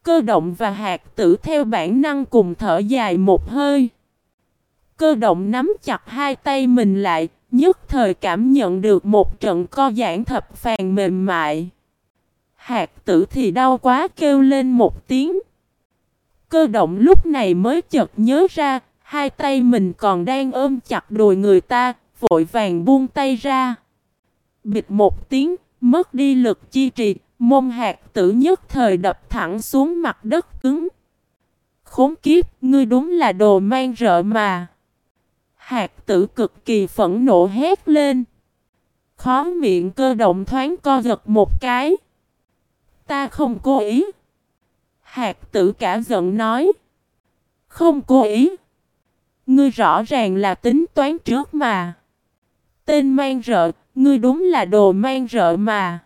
Cơ động và hạt tử theo bản năng cùng thở dài một hơi. Cơ động nắm chặt hai tay mình lại Nhất thời cảm nhận được một trận co giãn thập phàn mềm mại. Hạt tử thì đau quá kêu lên một tiếng. Cơ động lúc này mới chợt nhớ ra, hai tay mình còn đang ôm chặt đùi người ta, vội vàng buông tay ra. Bịt một tiếng, mất đi lực chi trì, mông hạt tử nhất thời đập thẳng xuống mặt đất cứng. Khốn kiếp, ngươi đúng là đồ mang rợ mà. Hạt tử cực kỳ phẫn nộ hét lên. Khó miệng cơ động thoáng co giật một cái. Ta không cố ý. Hạt tử cả giận nói. Không cố ý. Ngươi rõ ràng là tính toán trước mà. Tên mang rợ, ngươi đúng là đồ mang rợ mà.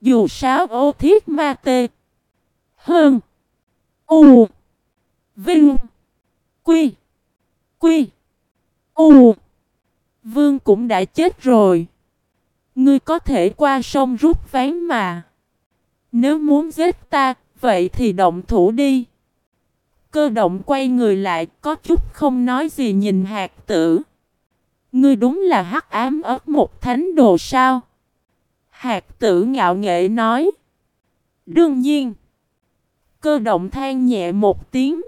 Dù sao ô thiết ma tê. Hơn. U. Vinh. Quy. Quy. U. Vương cũng đã chết rồi. Ngươi có thể qua sông rút ván mà. Nếu muốn giết ta, vậy thì động thủ đi. Cơ động quay người lại, có chút không nói gì nhìn hạt tử. Ngươi đúng là hắc ám ớt một thánh đồ sao? Hạt tử ngạo nghệ nói. Đương nhiên. Cơ động than nhẹ một tiếng.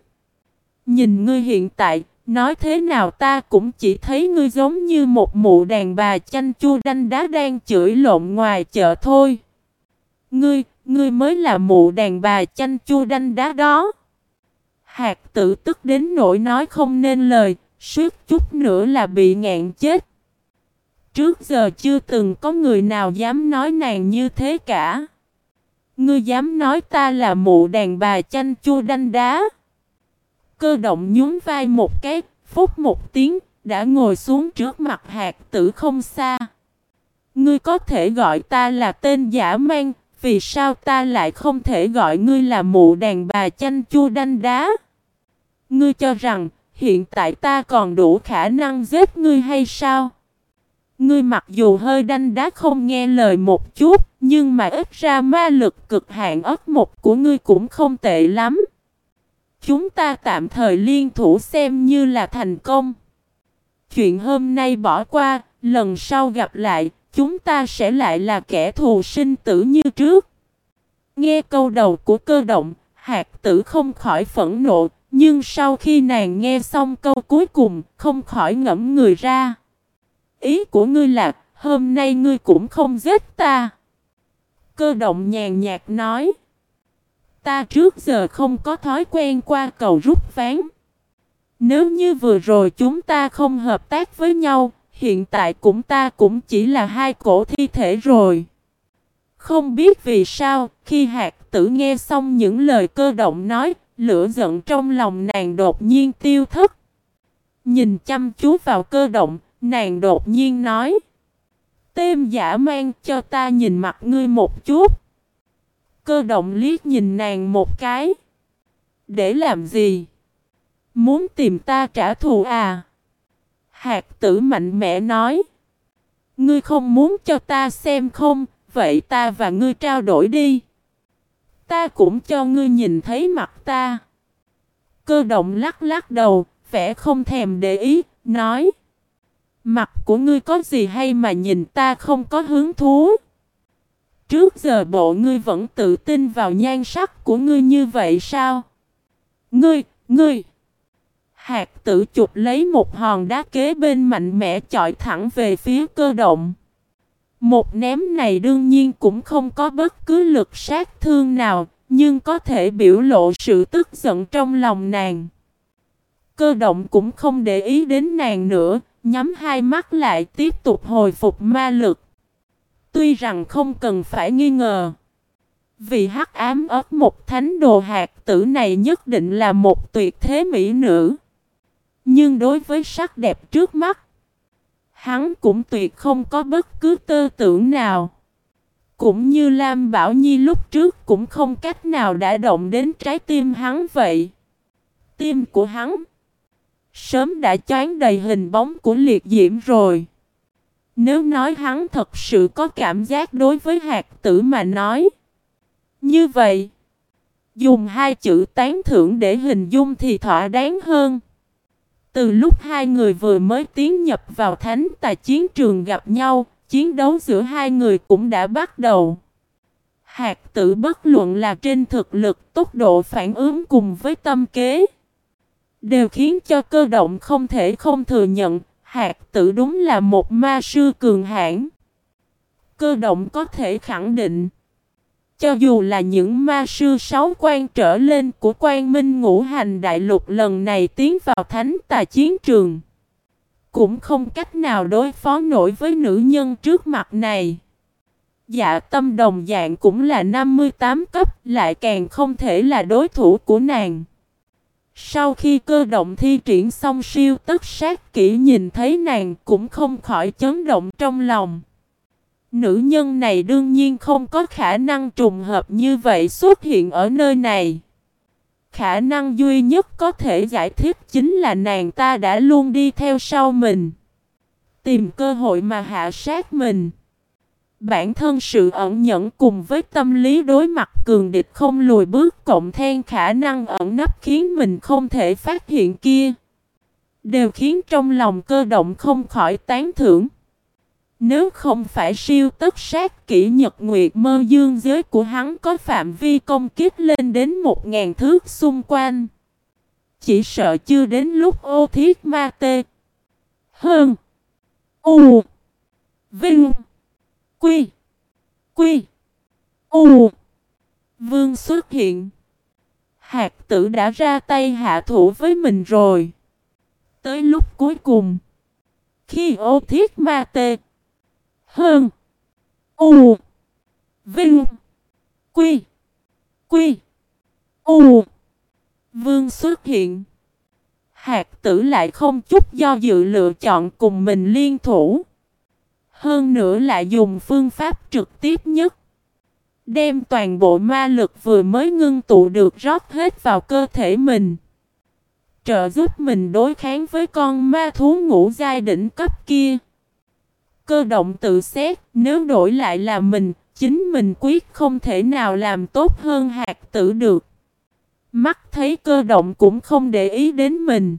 Nhìn ngươi hiện tại, nói thế nào ta cũng chỉ thấy ngươi giống như một mụ đàn bà chanh chua đanh đá đang chửi lộn ngoài chợ thôi. Ngươi, ngươi mới là mụ đàn bà chanh chua đanh đá đó. Hạt tử tức đến nỗi nói không nên lời, suýt chút nữa là bị ngạn chết. Trước giờ chưa từng có người nào dám nói nàng như thế cả. Ngươi dám nói ta là mụ đàn bà chanh chua đanh đá. Cơ động nhún vai một cái, phút một tiếng, đã ngồi xuống trước mặt hạt tử không xa. Ngươi có thể gọi ta là tên giả mang, vì sao ta lại không thể gọi ngươi là mụ đàn bà chanh chua đanh đá? Ngươi cho rằng, hiện tại ta còn đủ khả năng giết ngươi hay sao? Ngươi mặc dù hơi đanh đá không nghe lời một chút, nhưng mà ít ra ma lực cực hạn ớt một của ngươi cũng không tệ lắm. Chúng ta tạm thời liên thủ xem như là thành công. Chuyện hôm nay bỏ qua, lần sau gặp lại, chúng ta sẽ lại là kẻ thù sinh tử như trước. Nghe câu đầu của cơ động, hạt tử không khỏi phẫn nộ, nhưng sau khi nàng nghe xong câu cuối cùng, không khỏi ngẫm người ra. Ý của ngươi là, hôm nay ngươi cũng không giết ta. Cơ động nhàn nhạt nói. Ta trước giờ không có thói quen qua cầu rút ván. Nếu như vừa rồi chúng ta không hợp tác với nhau, hiện tại cũng ta cũng chỉ là hai cổ thi thể rồi. Không biết vì sao, khi hạt tử nghe xong những lời cơ động nói, lửa giận trong lòng nàng đột nhiên tiêu thất. Nhìn chăm chú vào cơ động, nàng đột nhiên nói. Têm giả mang cho ta nhìn mặt ngươi một chút. Cơ động liếc nhìn nàng một cái. Để làm gì? Muốn tìm ta trả thù à? Hạt tử mạnh mẽ nói. Ngươi không muốn cho ta xem không? Vậy ta và ngươi trao đổi đi. Ta cũng cho ngươi nhìn thấy mặt ta. Cơ động lắc lắc đầu, vẻ không thèm để ý, nói. Mặt của ngươi có gì hay mà nhìn ta không có hứng thú? Trước giờ bộ ngươi vẫn tự tin vào nhan sắc của ngươi như vậy sao? Ngươi, ngươi! Hạt tử chụp lấy một hòn đá kế bên mạnh mẽ chọi thẳng về phía cơ động. Một ném này đương nhiên cũng không có bất cứ lực sát thương nào, nhưng có thể biểu lộ sự tức giận trong lòng nàng. Cơ động cũng không để ý đến nàng nữa, nhắm hai mắt lại tiếp tục hồi phục ma lực. Tuy rằng không cần phải nghi ngờ. Vì hắc ám ớt một thánh đồ hạt tử này nhất định là một tuyệt thế mỹ nữ. Nhưng đối với sắc đẹp trước mắt, hắn cũng tuyệt không có bất cứ tư tưởng nào. Cũng như Lam Bảo Nhi lúc trước cũng không cách nào đã động đến trái tim hắn vậy. Tim của hắn sớm đã choán đầy hình bóng của liệt diễm rồi. Nếu nói hắn thật sự có cảm giác đối với hạt tử mà nói. Như vậy, dùng hai chữ tán thưởng để hình dung thì thỏa đáng hơn. Từ lúc hai người vừa mới tiến nhập vào thánh tài chiến trường gặp nhau, chiến đấu giữa hai người cũng đã bắt đầu. Hạt tử bất luận là trên thực lực, tốc độ phản ứng cùng với tâm kế. Đều khiến cho cơ động không thể không thừa nhận, hạt tử đúng là một ma sư cường hãn. Cơ động có thể khẳng định. Cho dù là những ma sư sáu quan trở lên của quan minh ngũ hành đại lục lần này tiến vào thánh tà chiến trường. Cũng không cách nào đối phó nổi với nữ nhân trước mặt này. Dạ tâm đồng dạng cũng là 58 cấp, lại càng không thể là đối thủ của nàng. Sau khi cơ động thi triển xong siêu tất sát kỹ nhìn thấy nàng cũng không khỏi chấn động trong lòng. Nữ nhân này đương nhiên không có khả năng trùng hợp như vậy xuất hiện ở nơi này. Khả năng duy nhất có thể giải thích chính là nàng ta đã luôn đi theo sau mình. Tìm cơ hội mà hạ sát mình. Bản thân sự ẩn nhẫn cùng với tâm lý đối mặt cường địch không lùi bước cộng thêm khả năng ẩn nấp khiến mình không thể phát hiện kia. Đều khiến trong lòng cơ động không khỏi tán thưởng. Nếu không phải siêu tất sát kỹ nhật nguyệt mơ dương giới của hắn có phạm vi công kích lên đến một ngàn thước xung quanh. Chỉ sợ chưa đến lúc ô thiết ma tê. Hơn. U. Vinh. Quy. Quy. U. Vương xuất hiện. Hạt tử đã ra tay hạ thủ với mình rồi. Tới lúc cuối cùng. Khi ô thiết ma tê. Hơn. U. Vinh. Quy. Quy. U. Vương xuất hiện. Hạt tử lại không chút do dự lựa chọn cùng mình liên thủ. Hơn nữa lại dùng phương pháp trực tiếp nhất. Đem toàn bộ ma lực vừa mới ngưng tụ được rót hết vào cơ thể mình. Trợ giúp mình đối kháng với con ma thú ngũ giai đỉnh cấp kia. Cơ động tự xét, nếu đổi lại là mình, chính mình quyết không thể nào làm tốt hơn hạt tử được. Mắt thấy cơ động cũng không để ý đến mình.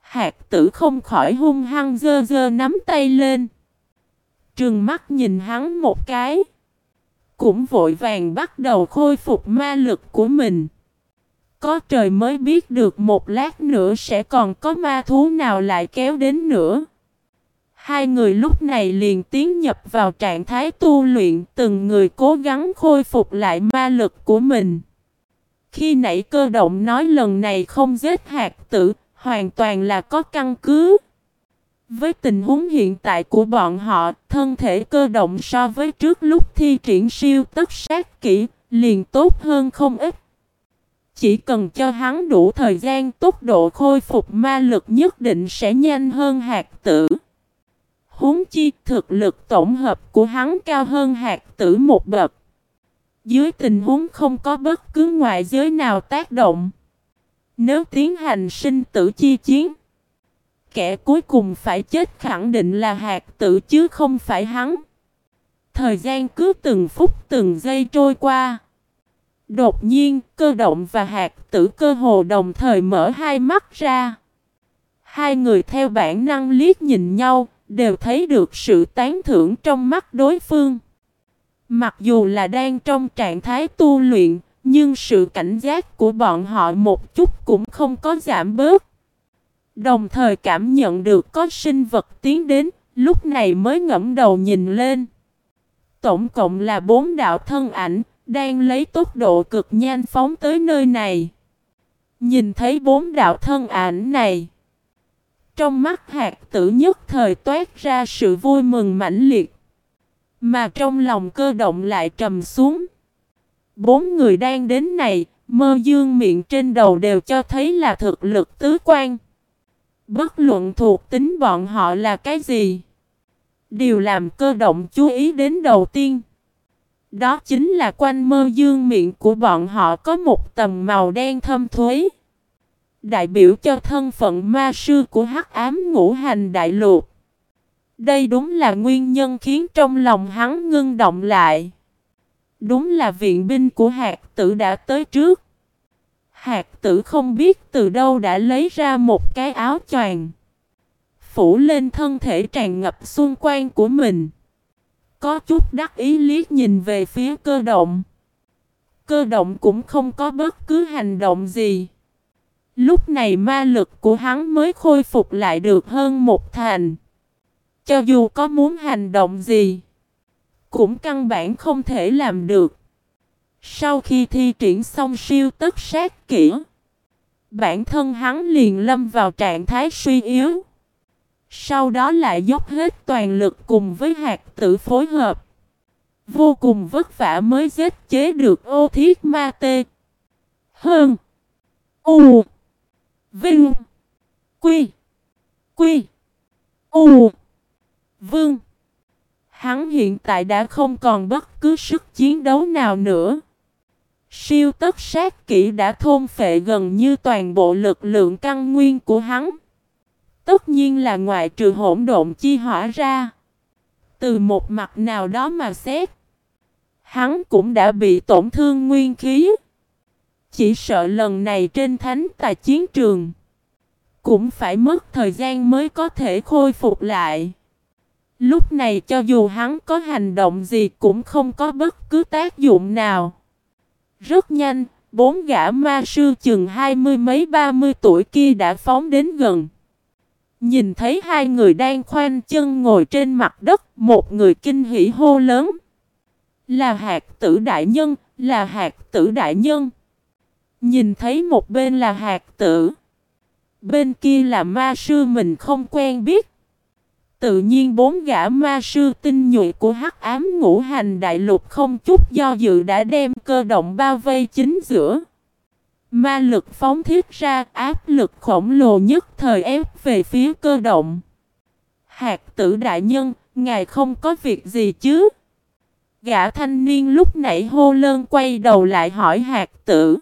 Hạt tử không khỏi hung hăng dơ dơ nắm tay lên. Trừng mắt nhìn hắn một cái. Cũng vội vàng bắt đầu khôi phục ma lực của mình. Có trời mới biết được một lát nữa sẽ còn có ma thú nào lại kéo đến nữa. Hai người lúc này liền tiến nhập vào trạng thái tu luyện từng người cố gắng khôi phục lại ma lực của mình. Khi nãy cơ động nói lần này không giết hạt tử, hoàn toàn là có căn cứ. Với tình huống hiện tại của bọn họ, thân thể cơ động so với trước lúc thi triển siêu tất sát kỹ, liền tốt hơn không ít. Chỉ cần cho hắn đủ thời gian tốc độ khôi phục ma lực nhất định sẽ nhanh hơn hạt tử. Huống chi thực lực tổng hợp của hắn cao hơn hạt tử một bậc. Dưới tình huống không có bất cứ ngoại giới nào tác động. Nếu tiến hành sinh tử chi chiến, kẻ cuối cùng phải chết khẳng định là hạt tử chứ không phải hắn. Thời gian cứ từng phút từng giây trôi qua. Đột nhiên, cơ động và hạt tử cơ hồ đồng thời mở hai mắt ra. Hai người theo bản năng liếc nhìn nhau, đều thấy được sự tán thưởng trong mắt đối phương. Mặc dù là đang trong trạng thái tu luyện, nhưng sự cảnh giác của bọn họ một chút cũng không có giảm bớt. Đồng thời cảm nhận được có sinh vật tiến đến, lúc này mới ngẫm đầu nhìn lên. Tổng cộng là bốn đạo thân ảnh, đang lấy tốc độ cực nhanh phóng tới nơi này. Nhìn thấy bốn đạo thân ảnh này. Trong mắt hạt tử nhất thời toát ra sự vui mừng mãnh liệt. Mà trong lòng cơ động lại trầm xuống. Bốn người đang đến này, mơ dương miệng trên đầu đều cho thấy là thực lực tứ quan. Bất luận thuộc tính bọn họ là cái gì. Điều làm cơ động chú ý đến đầu tiên. Đó chính là quanh mơ dương miệng của bọn họ có một tầm màu đen thâm thuế. Đại biểu cho thân phận ma sư của hắc ám ngũ hành đại lục. Đây đúng là nguyên nhân khiến trong lòng hắn ngưng động lại. Đúng là viện binh của hạt tử đã tới trước. Hạt tử không biết từ đâu đã lấy ra một cái áo choàng. Phủ lên thân thể tràn ngập xung quanh của mình. Có chút đắc ý liếc nhìn về phía cơ động. Cơ động cũng không có bất cứ hành động gì. Lúc này ma lực của hắn mới khôi phục lại được hơn một thành. Cho dù có muốn hành động gì, cũng căn bản không thể làm được. Sau khi thi triển xong siêu tất sát kỹ, bản thân hắn liền lâm vào trạng thái suy yếu. Sau đó lại dốc hết toàn lực cùng với hạt tử phối hợp. Vô cùng vất vả mới giết chế được ô thiết ma tê. Hơn. U. Vinh. Quy. Quy. U. Vương. Hắn hiện tại đã không còn bất cứ sức chiến đấu nào nữa. Siêu tất sát kỹ đã thôn phệ gần như toàn bộ lực lượng căn nguyên của hắn. Tất nhiên là ngoại trừ hỗn độn chi hỏa ra. Từ một mặt nào đó mà xét. Hắn cũng đã bị tổn thương nguyên khí. Chỉ sợ lần này trên thánh tài chiến trường. Cũng phải mất thời gian mới có thể khôi phục lại. Lúc này cho dù hắn có hành động gì cũng không có bất cứ tác dụng nào. Rất nhanh, bốn gã ma sư chừng hai mươi mấy ba mươi tuổi kia đã phóng đến gần. Nhìn thấy hai người đang khoanh chân ngồi trên mặt đất, một người kinh hỉ hô lớn. Là hạt tử đại nhân, là hạt tử đại nhân. Nhìn thấy một bên là hạt tử. Bên kia là ma sư mình không quen biết. Tự nhiên bốn gã ma sư tinh nhuệ của hắc ám ngũ hành đại lục không chút do dự đã đem cơ động bao vây chính giữa. Ma lực phóng thiết ra áp lực khổng lồ nhất thời ép về phía cơ động. Hạt tử đại nhân, ngài không có việc gì chứ? Gã thanh niên lúc nãy hô lơn quay đầu lại hỏi hạt tử.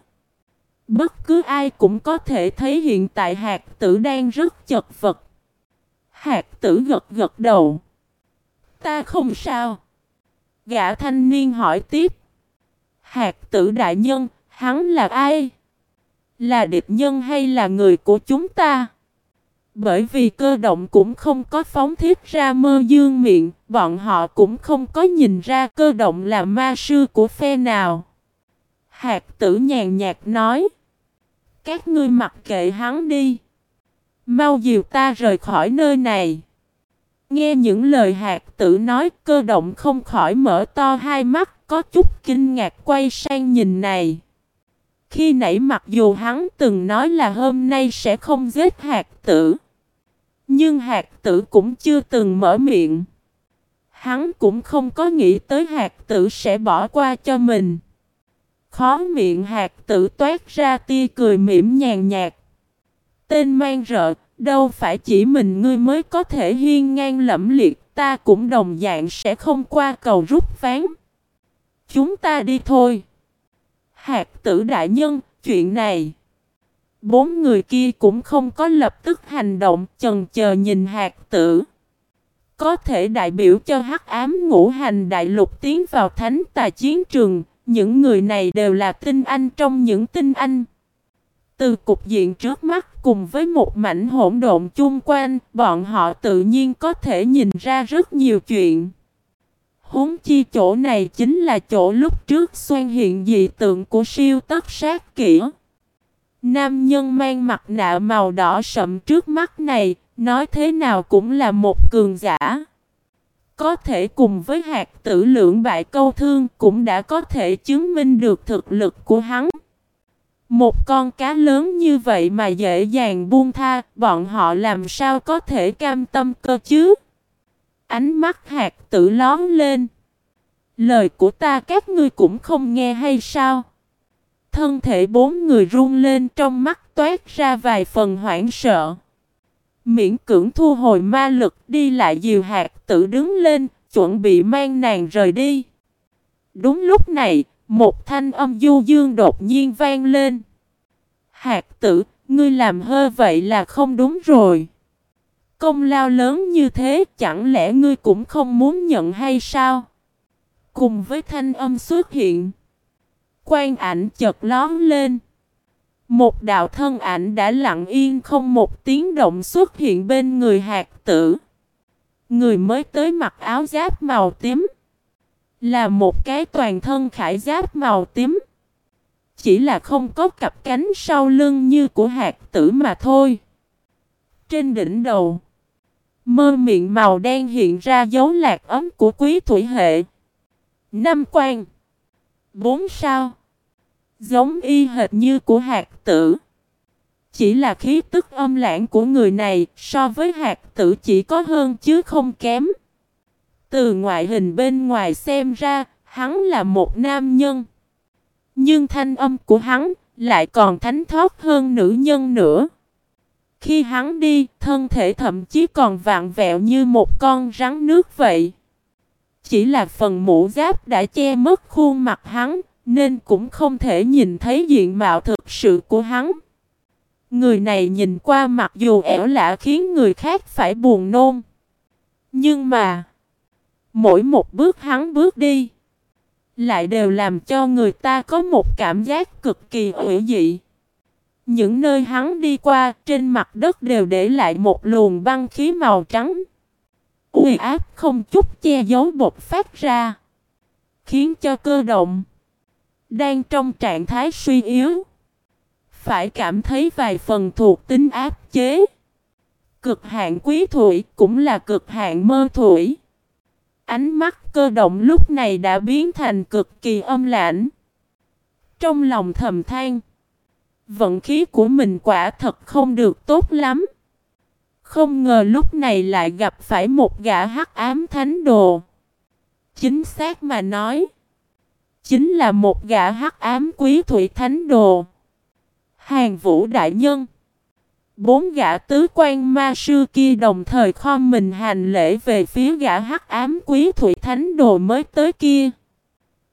Bất cứ ai cũng có thể thấy hiện tại hạt tử đang rất chật vật. Hạt tử gật gật đầu. Ta không sao. Gã thanh niên hỏi tiếp. Hạt tử đại nhân, hắn là ai? Là địch nhân hay là người của chúng ta? Bởi vì cơ động cũng không có phóng thiết ra mơ dương miệng, bọn họ cũng không có nhìn ra cơ động là ma sư của phe nào. Hạt tử nhàn nhạt nói. Các ngươi mặc kệ hắn đi. Mau dìu ta rời khỏi nơi này. Nghe những lời hạt tử nói, cơ động không khỏi mở to hai mắt, có chút kinh ngạc quay sang nhìn này. Khi nãy mặc dù hắn từng nói là hôm nay sẽ không giết hạt tử. Nhưng hạt tử cũng chưa từng mở miệng. Hắn cũng không có nghĩ tới hạt tử sẽ bỏ qua cho mình. Khó miệng hạt tử toát ra tia cười mỉm nhàn nhạt. Tên mang rợ, đâu phải chỉ mình ngươi mới có thể hiên ngang lẫm liệt, ta cũng đồng dạng sẽ không qua cầu rút ván. Chúng ta đi thôi. Hạt tử đại nhân, chuyện này. Bốn người kia cũng không có lập tức hành động, chần chờ nhìn hạt tử. Có thể đại biểu cho hắc ám ngũ hành đại lục tiến vào thánh tà chiến trường, những người này đều là tinh anh trong những tinh anh. Từ cục diện trước mắt cùng với một mảnh hỗn độn chung quanh, bọn họ tự nhiên có thể nhìn ra rất nhiều chuyện. Huống chi chỗ này chính là chỗ lúc trước xoan hiện dị tượng của siêu tất sát kỹ. Nam nhân mang mặt nạ màu đỏ sậm trước mắt này, nói thế nào cũng là một cường giả. Có thể cùng với hạt tử lượng bại câu thương cũng đã có thể chứng minh được thực lực của hắn. Một con cá lớn như vậy mà dễ dàng buông tha, bọn họ làm sao có thể cam tâm cơ chứ? Ánh mắt hạt tử lón lên. Lời của ta các ngươi cũng không nghe hay sao? Thân thể bốn người run lên trong mắt toát ra vài phần hoảng sợ. Miễn cưỡng thu hồi ma lực đi lại diều hạt tử đứng lên, chuẩn bị mang nàng rời đi. Đúng lúc này, một thanh âm du dương đột nhiên vang lên. Hạt tử, ngươi làm hơ vậy là không đúng rồi. Công lao lớn như thế chẳng lẽ ngươi cũng không muốn nhận hay sao? Cùng với thanh âm xuất hiện. Quan ảnh chợt lón lên. Một đạo thân ảnh đã lặng yên không một tiếng động xuất hiện bên người hạt tử. Người mới tới mặc áo giáp màu tím. Là một cái toàn thân khải giáp màu tím. Chỉ là không có cặp cánh sau lưng như của hạt tử mà thôi. Trên đỉnh đầu. Mơ miệng màu đen hiện ra dấu lạc ấm của quý thủy hệ. Năm quan. Bốn sao. Giống y hệt như của hạt tử. Chỉ là khí tức âm lãng của người này so với hạt tử chỉ có hơn chứ không kém. Từ ngoại hình bên ngoài xem ra, hắn là một nam nhân. Nhưng thanh âm của hắn lại còn thánh thoát hơn nữ nhân nữa. Khi hắn đi, thân thể thậm chí còn vạn vẹo như một con rắn nước vậy. Chỉ là phần mũ giáp đã che mất khuôn mặt hắn, nên cũng không thể nhìn thấy diện mạo thực sự của hắn. Người này nhìn qua mặc dù ẻo lạ khiến người khác phải buồn nôn. Nhưng mà, Mỗi một bước hắn bước đi lại đều làm cho người ta có một cảm giác cực kỳ hữu dị. Những nơi hắn đi qua trên mặt đất đều để lại một luồng băng khí màu trắng. Uy áp không chút che giấu bột phát ra. Khiến cho cơ động đang trong trạng thái suy yếu. Phải cảm thấy vài phần thuộc tính áp chế. Cực hạn quý thủy cũng là cực hạn mơ thủy. Ánh mắt cơ động lúc này đã biến thành cực kỳ âm lãnh. Trong lòng thầm than. Vận khí của mình quả thật không được tốt lắm. Không ngờ lúc này lại gặp phải một gã hắc ám thánh đồ. Chính xác mà nói. Chính là một gã hắc ám quý thủy thánh đồ. Hàng vũ đại nhân. Bốn gã tứ quan ma sư kia đồng thời kho mình hành lễ về phía gã hắc ám quý thủy thánh đồ mới tới kia.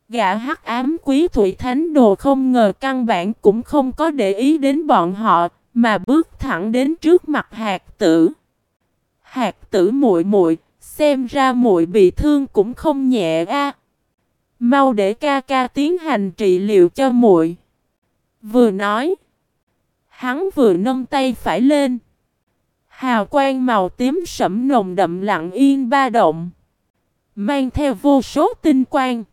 Gã hắc ám quý thủy thánh đồ không ngờ căn bản cũng không có để ý đến bọn họ, mà bước thẳng đến trước mặt hạt tử. Hạt tử muội muội, xem ra muội bị thương cũng không nhẹ a. Mau để ca ca tiến hành trị liệu cho muội. Vừa nói, Hắn vừa nâng tay phải lên. Hào quang màu tím sẫm nồng đậm lặng yên ba động. Mang theo vô số tinh quang.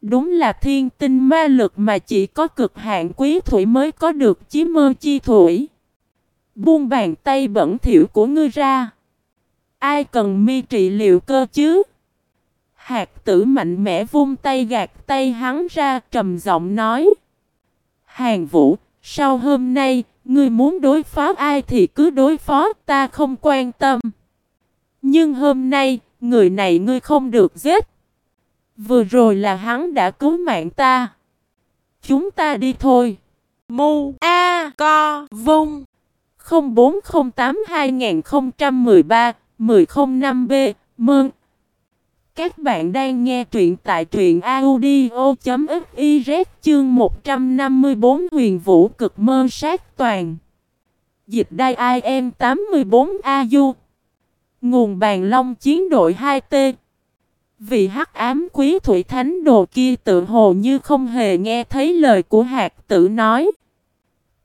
Đúng là thiên tinh ma lực mà chỉ có cực hạn quý thủy mới có được chí mơ chi thủy. Buông bàn tay bẩn thỉu của ngươi ra. Ai cần mi trị liệu cơ chứ? Hạt tử mạnh mẽ vung tay gạt tay hắn ra trầm giọng nói. Hàng vũ, sau hôm nay, ngươi muốn đối phó ai thì cứ đối phó, ta không quan tâm. Nhưng hôm nay, người này ngươi không được giết. Vừa rồi là hắn đã cứu mạng ta. Chúng ta đi thôi. Mu A Co Vung 0408 2013 105B Mơn các bạn đang nghe truyện tại truyện audio.fiz chương 154 huyền vũ cực mơ sát toàn. Dịch đai IM 84AU Nguồn bàn long chiến đội 2T Vị hắc ám quý thủy thánh đồ kia tự hồ như không hề nghe thấy lời của hạt tử nói.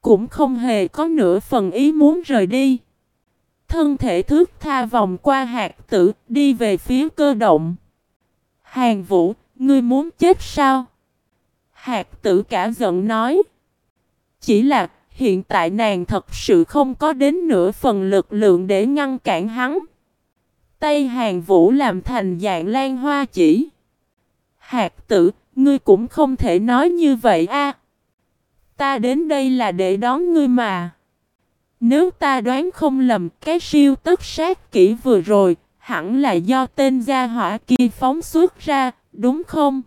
Cũng không hề có nửa phần ý muốn rời đi. Thân thể thước tha vòng qua hạt tử, đi về phía cơ động. Hàng vũ, ngươi muốn chết sao? Hạt tử cả giận nói. Chỉ là, hiện tại nàng thật sự không có đến nửa phần lực lượng để ngăn cản hắn. Tay hàng vũ làm thành dạng lan hoa chỉ. Hạt tử, ngươi cũng không thể nói như vậy a. Ta đến đây là để đón ngươi mà. Nếu ta đoán không lầm cái siêu tất sát kỹ vừa rồi, hẳn là do tên gia hỏa kia phóng xuất ra, đúng không?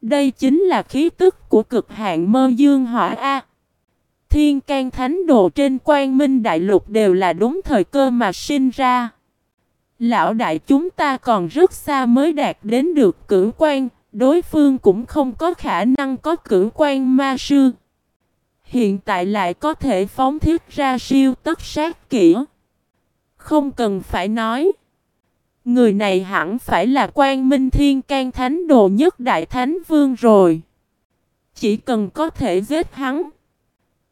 Đây chính là khí tức của cực hạn mơ dương hỏa A. Thiên can thánh đồ trên quan minh đại lục đều là đúng thời cơ mà sinh ra. Lão đại chúng ta còn rất xa mới đạt đến được cử quan, đối phương cũng không có khả năng có cử quan ma sư. Hiện tại lại có thể phóng thiết ra siêu tất sát kỹ. Không cần phải nói. Người này hẳn phải là quan minh thiên can thánh đồ nhất đại thánh vương rồi. Chỉ cần có thể giết hắn.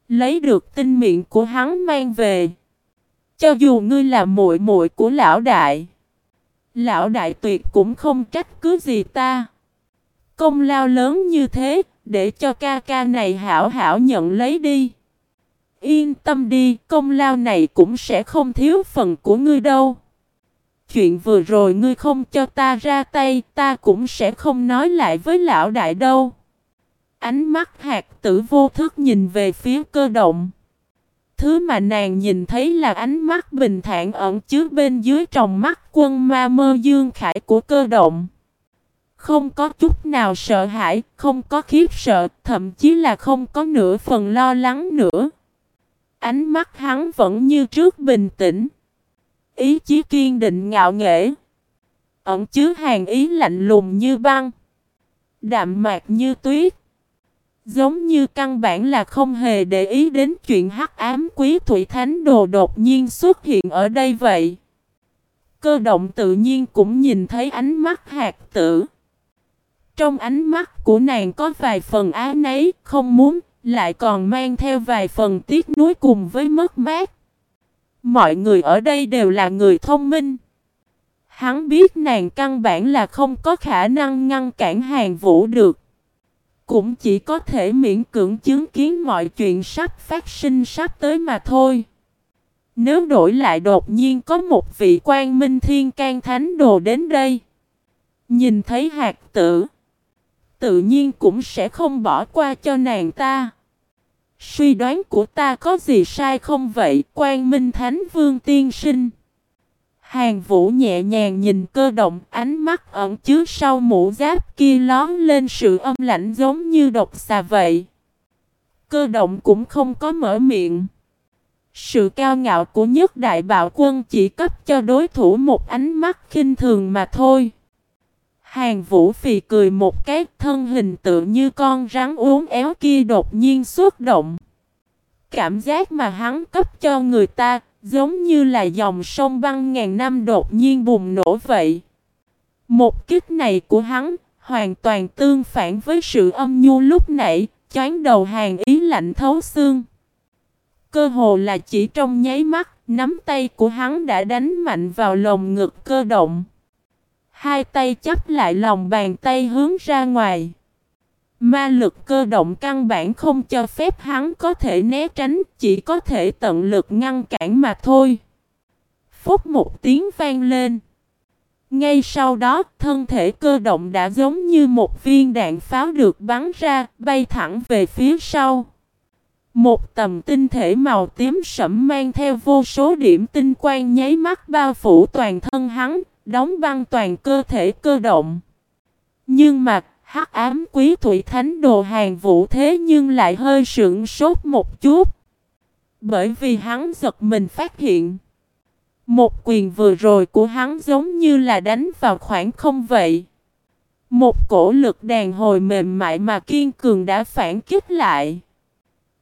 Lấy được tinh miệng của hắn mang về. Cho dù ngươi là muội muội của lão đại. Lão đại tuyệt cũng không trách cứ gì ta. Công lao lớn như thế, để cho ca ca này hảo hảo nhận lấy đi. Yên tâm đi, công lao này cũng sẽ không thiếu phần của ngươi đâu. Chuyện vừa rồi ngươi không cho ta ra tay, ta cũng sẽ không nói lại với lão đại đâu. Ánh mắt hạt tử vô thức nhìn về phía cơ động. Thứ mà nàng nhìn thấy là ánh mắt bình thản ẩn chứa bên dưới tròng mắt quân ma mơ dương khải của cơ động. Không có chút nào sợ hãi, không có khiếp sợ, thậm chí là không có nửa phần lo lắng nữa. Ánh mắt hắn vẫn như trước bình tĩnh. Ý chí kiên định ngạo nghễ. Ẩn chứa hàng ý lạnh lùng như băng. Đạm mạc như tuyết. Giống như căn bản là không hề để ý đến chuyện hắc ám quý thủy thánh đồ đột nhiên xuất hiện ở đây vậy. Cơ động tự nhiên cũng nhìn thấy ánh mắt hạt tử. Trong ánh mắt của nàng có vài phần á nấy, không muốn, lại còn mang theo vài phần tiếc nuối cùng với mất mát. Mọi người ở đây đều là người thông minh. Hắn biết nàng căn bản là không có khả năng ngăn cản hàng vũ được. Cũng chỉ có thể miễn cưỡng chứng kiến mọi chuyện sắp phát sinh sắp tới mà thôi. Nếu đổi lại đột nhiên có một vị quan minh thiên can thánh đồ đến đây. Nhìn thấy hạt tử. Tự nhiên cũng sẽ không bỏ qua cho nàng ta. Suy đoán của ta có gì sai không vậy, quan minh thánh vương tiên sinh? Hàng vũ nhẹ nhàng nhìn cơ động, ánh mắt ẩn chứa sau mũ giáp kia lón lên sự âm lạnh giống như độc xà vậy. Cơ động cũng không có mở miệng. Sự cao ngạo của nhất đại bạo quân chỉ cấp cho đối thủ một ánh mắt khinh thường mà thôi. Hàng vũ phì cười một cái thân hình tự như con rắn uốn éo kia đột nhiên xuất động. Cảm giác mà hắn cấp cho người ta giống như là dòng sông băng ngàn năm đột nhiên bùng nổ vậy. Một kích này của hắn hoàn toàn tương phản với sự âm nhu lúc nãy, chán đầu hàng ý lạnh thấu xương. Cơ hồ là chỉ trong nháy mắt, nắm tay của hắn đã đánh mạnh vào lồng ngực cơ động. Hai tay chấp lại lòng bàn tay hướng ra ngoài. Ma lực cơ động căn bản không cho phép hắn có thể né tránh, chỉ có thể tận lực ngăn cản mà thôi. Phúc một tiếng vang lên. Ngay sau đó, thân thể cơ động đã giống như một viên đạn pháo được bắn ra, bay thẳng về phía sau. Một tầm tinh thể màu tím sẫm mang theo vô số điểm tinh quang nháy mắt bao phủ toàn thân hắn, đóng băng toàn cơ thể cơ động. Nhưng mà, hắc ám quý thủy thánh đồ hàng vũ thế nhưng lại hơi sững sốt một chút. Bởi vì hắn giật mình phát hiện. Một quyền vừa rồi của hắn giống như là đánh vào khoảng không vậy. Một cổ lực đàn hồi mềm mại mà kiên cường đã phản kích lại.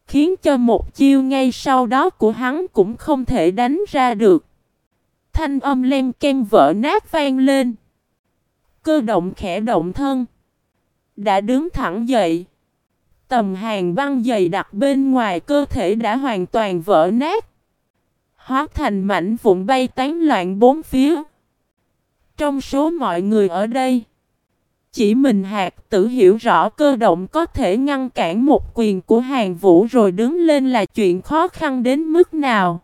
Khiến cho một chiêu ngay sau đó của hắn cũng không thể đánh ra được. Thanh âm len ken vỡ nát vang lên. Cơ động khẽ động thân. Đã đứng thẳng dậy. Tầm hàng băng dày đặt bên ngoài cơ thể đã hoàn toàn vỡ nát. Hóa thành mảnh vụn bay tán loạn bốn phía. Trong số mọi người ở đây. Chỉ mình hạt tử hiểu rõ cơ động có thể ngăn cản một quyền của hàng vũ rồi đứng lên là chuyện khó khăn đến mức nào.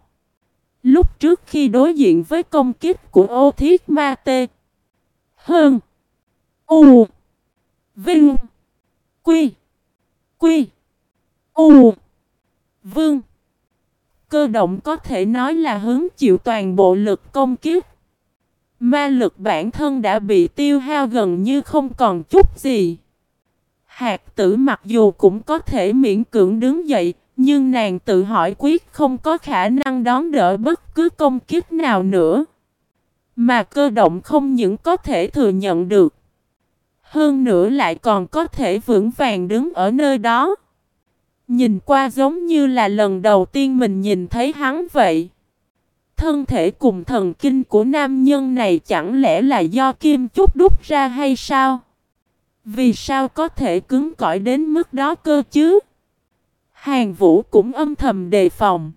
Lúc trước khi đối diện với công kích của ô thiết ma tê. Hơn. U. Vinh. Quy. Quy. U. Vương. Cơ động có thể nói là hứng chịu toàn bộ lực công kích. Ma lực bản thân đã bị tiêu hao gần như không còn chút gì. Hạt tử mặc dù cũng có thể miễn cưỡng đứng dậy, nhưng nàng tự hỏi quyết không có khả năng đón đỡ bất cứ công kích nào nữa. Mà cơ động không những có thể thừa nhận được. Hơn nữa lại còn có thể vững vàng đứng ở nơi đó. Nhìn qua giống như là lần đầu tiên mình nhìn thấy hắn vậy. Thân thể cùng thần kinh của nam nhân này chẳng lẽ là do kim chút đúc ra hay sao? Vì sao có thể cứng cỏi đến mức đó cơ chứ? Hàng vũ cũng âm thầm đề phòng.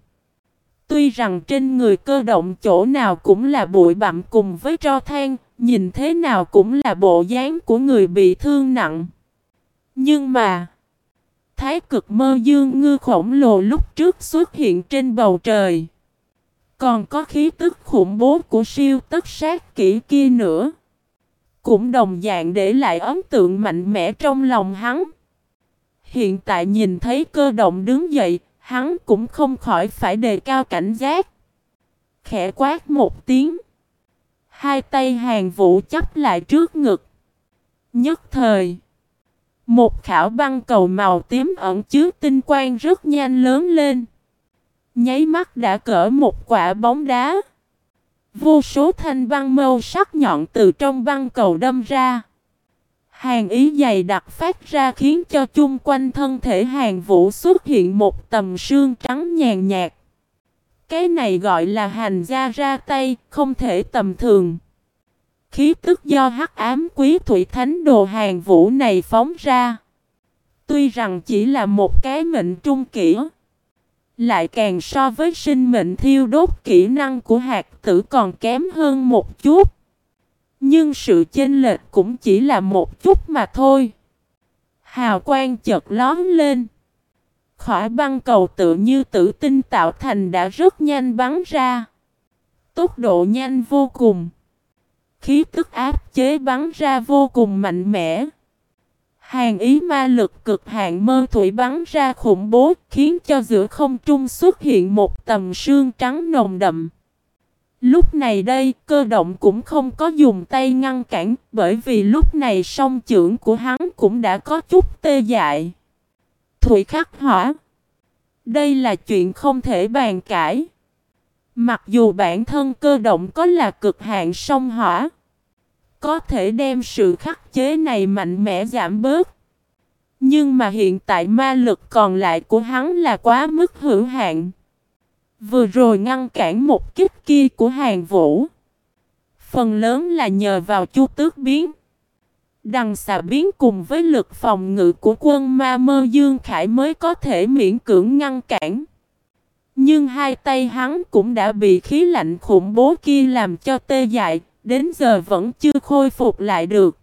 Tuy rằng trên người cơ động chỗ nào cũng là bụi bặm cùng với tro than, nhìn thế nào cũng là bộ dáng của người bị thương nặng. Nhưng mà, thái cực mơ dương ngư khổng lồ lúc trước xuất hiện trên bầu trời. Còn có khí tức khủng bố của siêu tất sát kỹ kia nữa. Cũng đồng dạng để lại ấn tượng mạnh mẽ trong lòng hắn. Hiện tại nhìn thấy cơ động đứng dậy, hắn cũng không khỏi phải đề cao cảnh giác. Khẽ quát một tiếng. Hai tay hàng vũ chấp lại trước ngực. Nhất thời. Một khảo băng cầu màu tím ẩn chứa tinh quang rất nhanh lớn lên. Nháy mắt đã cỡ một quả bóng đá. Vô số thanh băng mâu sắc nhọn từ trong băng cầu đâm ra. Hàng ý dày đặc phát ra khiến cho chung quanh thân thể hàng vũ xuất hiện một tầm sương trắng nhàn nhạt. Cái này gọi là hành gia ra tay, không thể tầm thường. Khí tức do hắc ám quý thủy thánh đồ hàng vũ này phóng ra. Tuy rằng chỉ là một cái mệnh trung kỹ. Lại càng so với sinh mệnh thiêu đốt kỹ năng của hạt tử còn kém hơn một chút. Nhưng sự chênh lệch cũng chỉ là một chút mà thôi. Hào quang chợt lón lên. Khỏi băng cầu tự như tử tinh tạo thành đã rất nhanh bắn ra. Tốc độ nhanh vô cùng. Khí tức áp chế bắn ra vô cùng mạnh mẽ. Hàng ý ma lực cực hạn mơ thủy bắn ra khủng bố khiến cho giữa không trung xuất hiện một tầm sương trắng nồng đậm. Lúc này đây, cơ động cũng không có dùng tay ngăn cản, bởi vì lúc này song trưởng của hắn cũng đã có chút tê dại. Thủy khắc hỏa. Đây là chuyện không thể bàn cãi. Mặc dù bản thân cơ động có là cực hạn song hỏa. Có thể đem sự khắc chế này mạnh mẽ giảm bớt. Nhưng mà hiện tại ma lực còn lại của hắn là quá mức hữu hạn. Vừa rồi ngăn cản một kích kia của hàng vũ. Phần lớn là nhờ vào chu tước biến. Đằng xà biến cùng với lực phòng ngự của quân ma mơ Dương Khải mới có thể miễn cưỡng ngăn cản. Nhưng hai tay hắn cũng đã bị khí lạnh khủng bố kia làm cho tê dại, đến giờ vẫn chưa khôi phục lại được.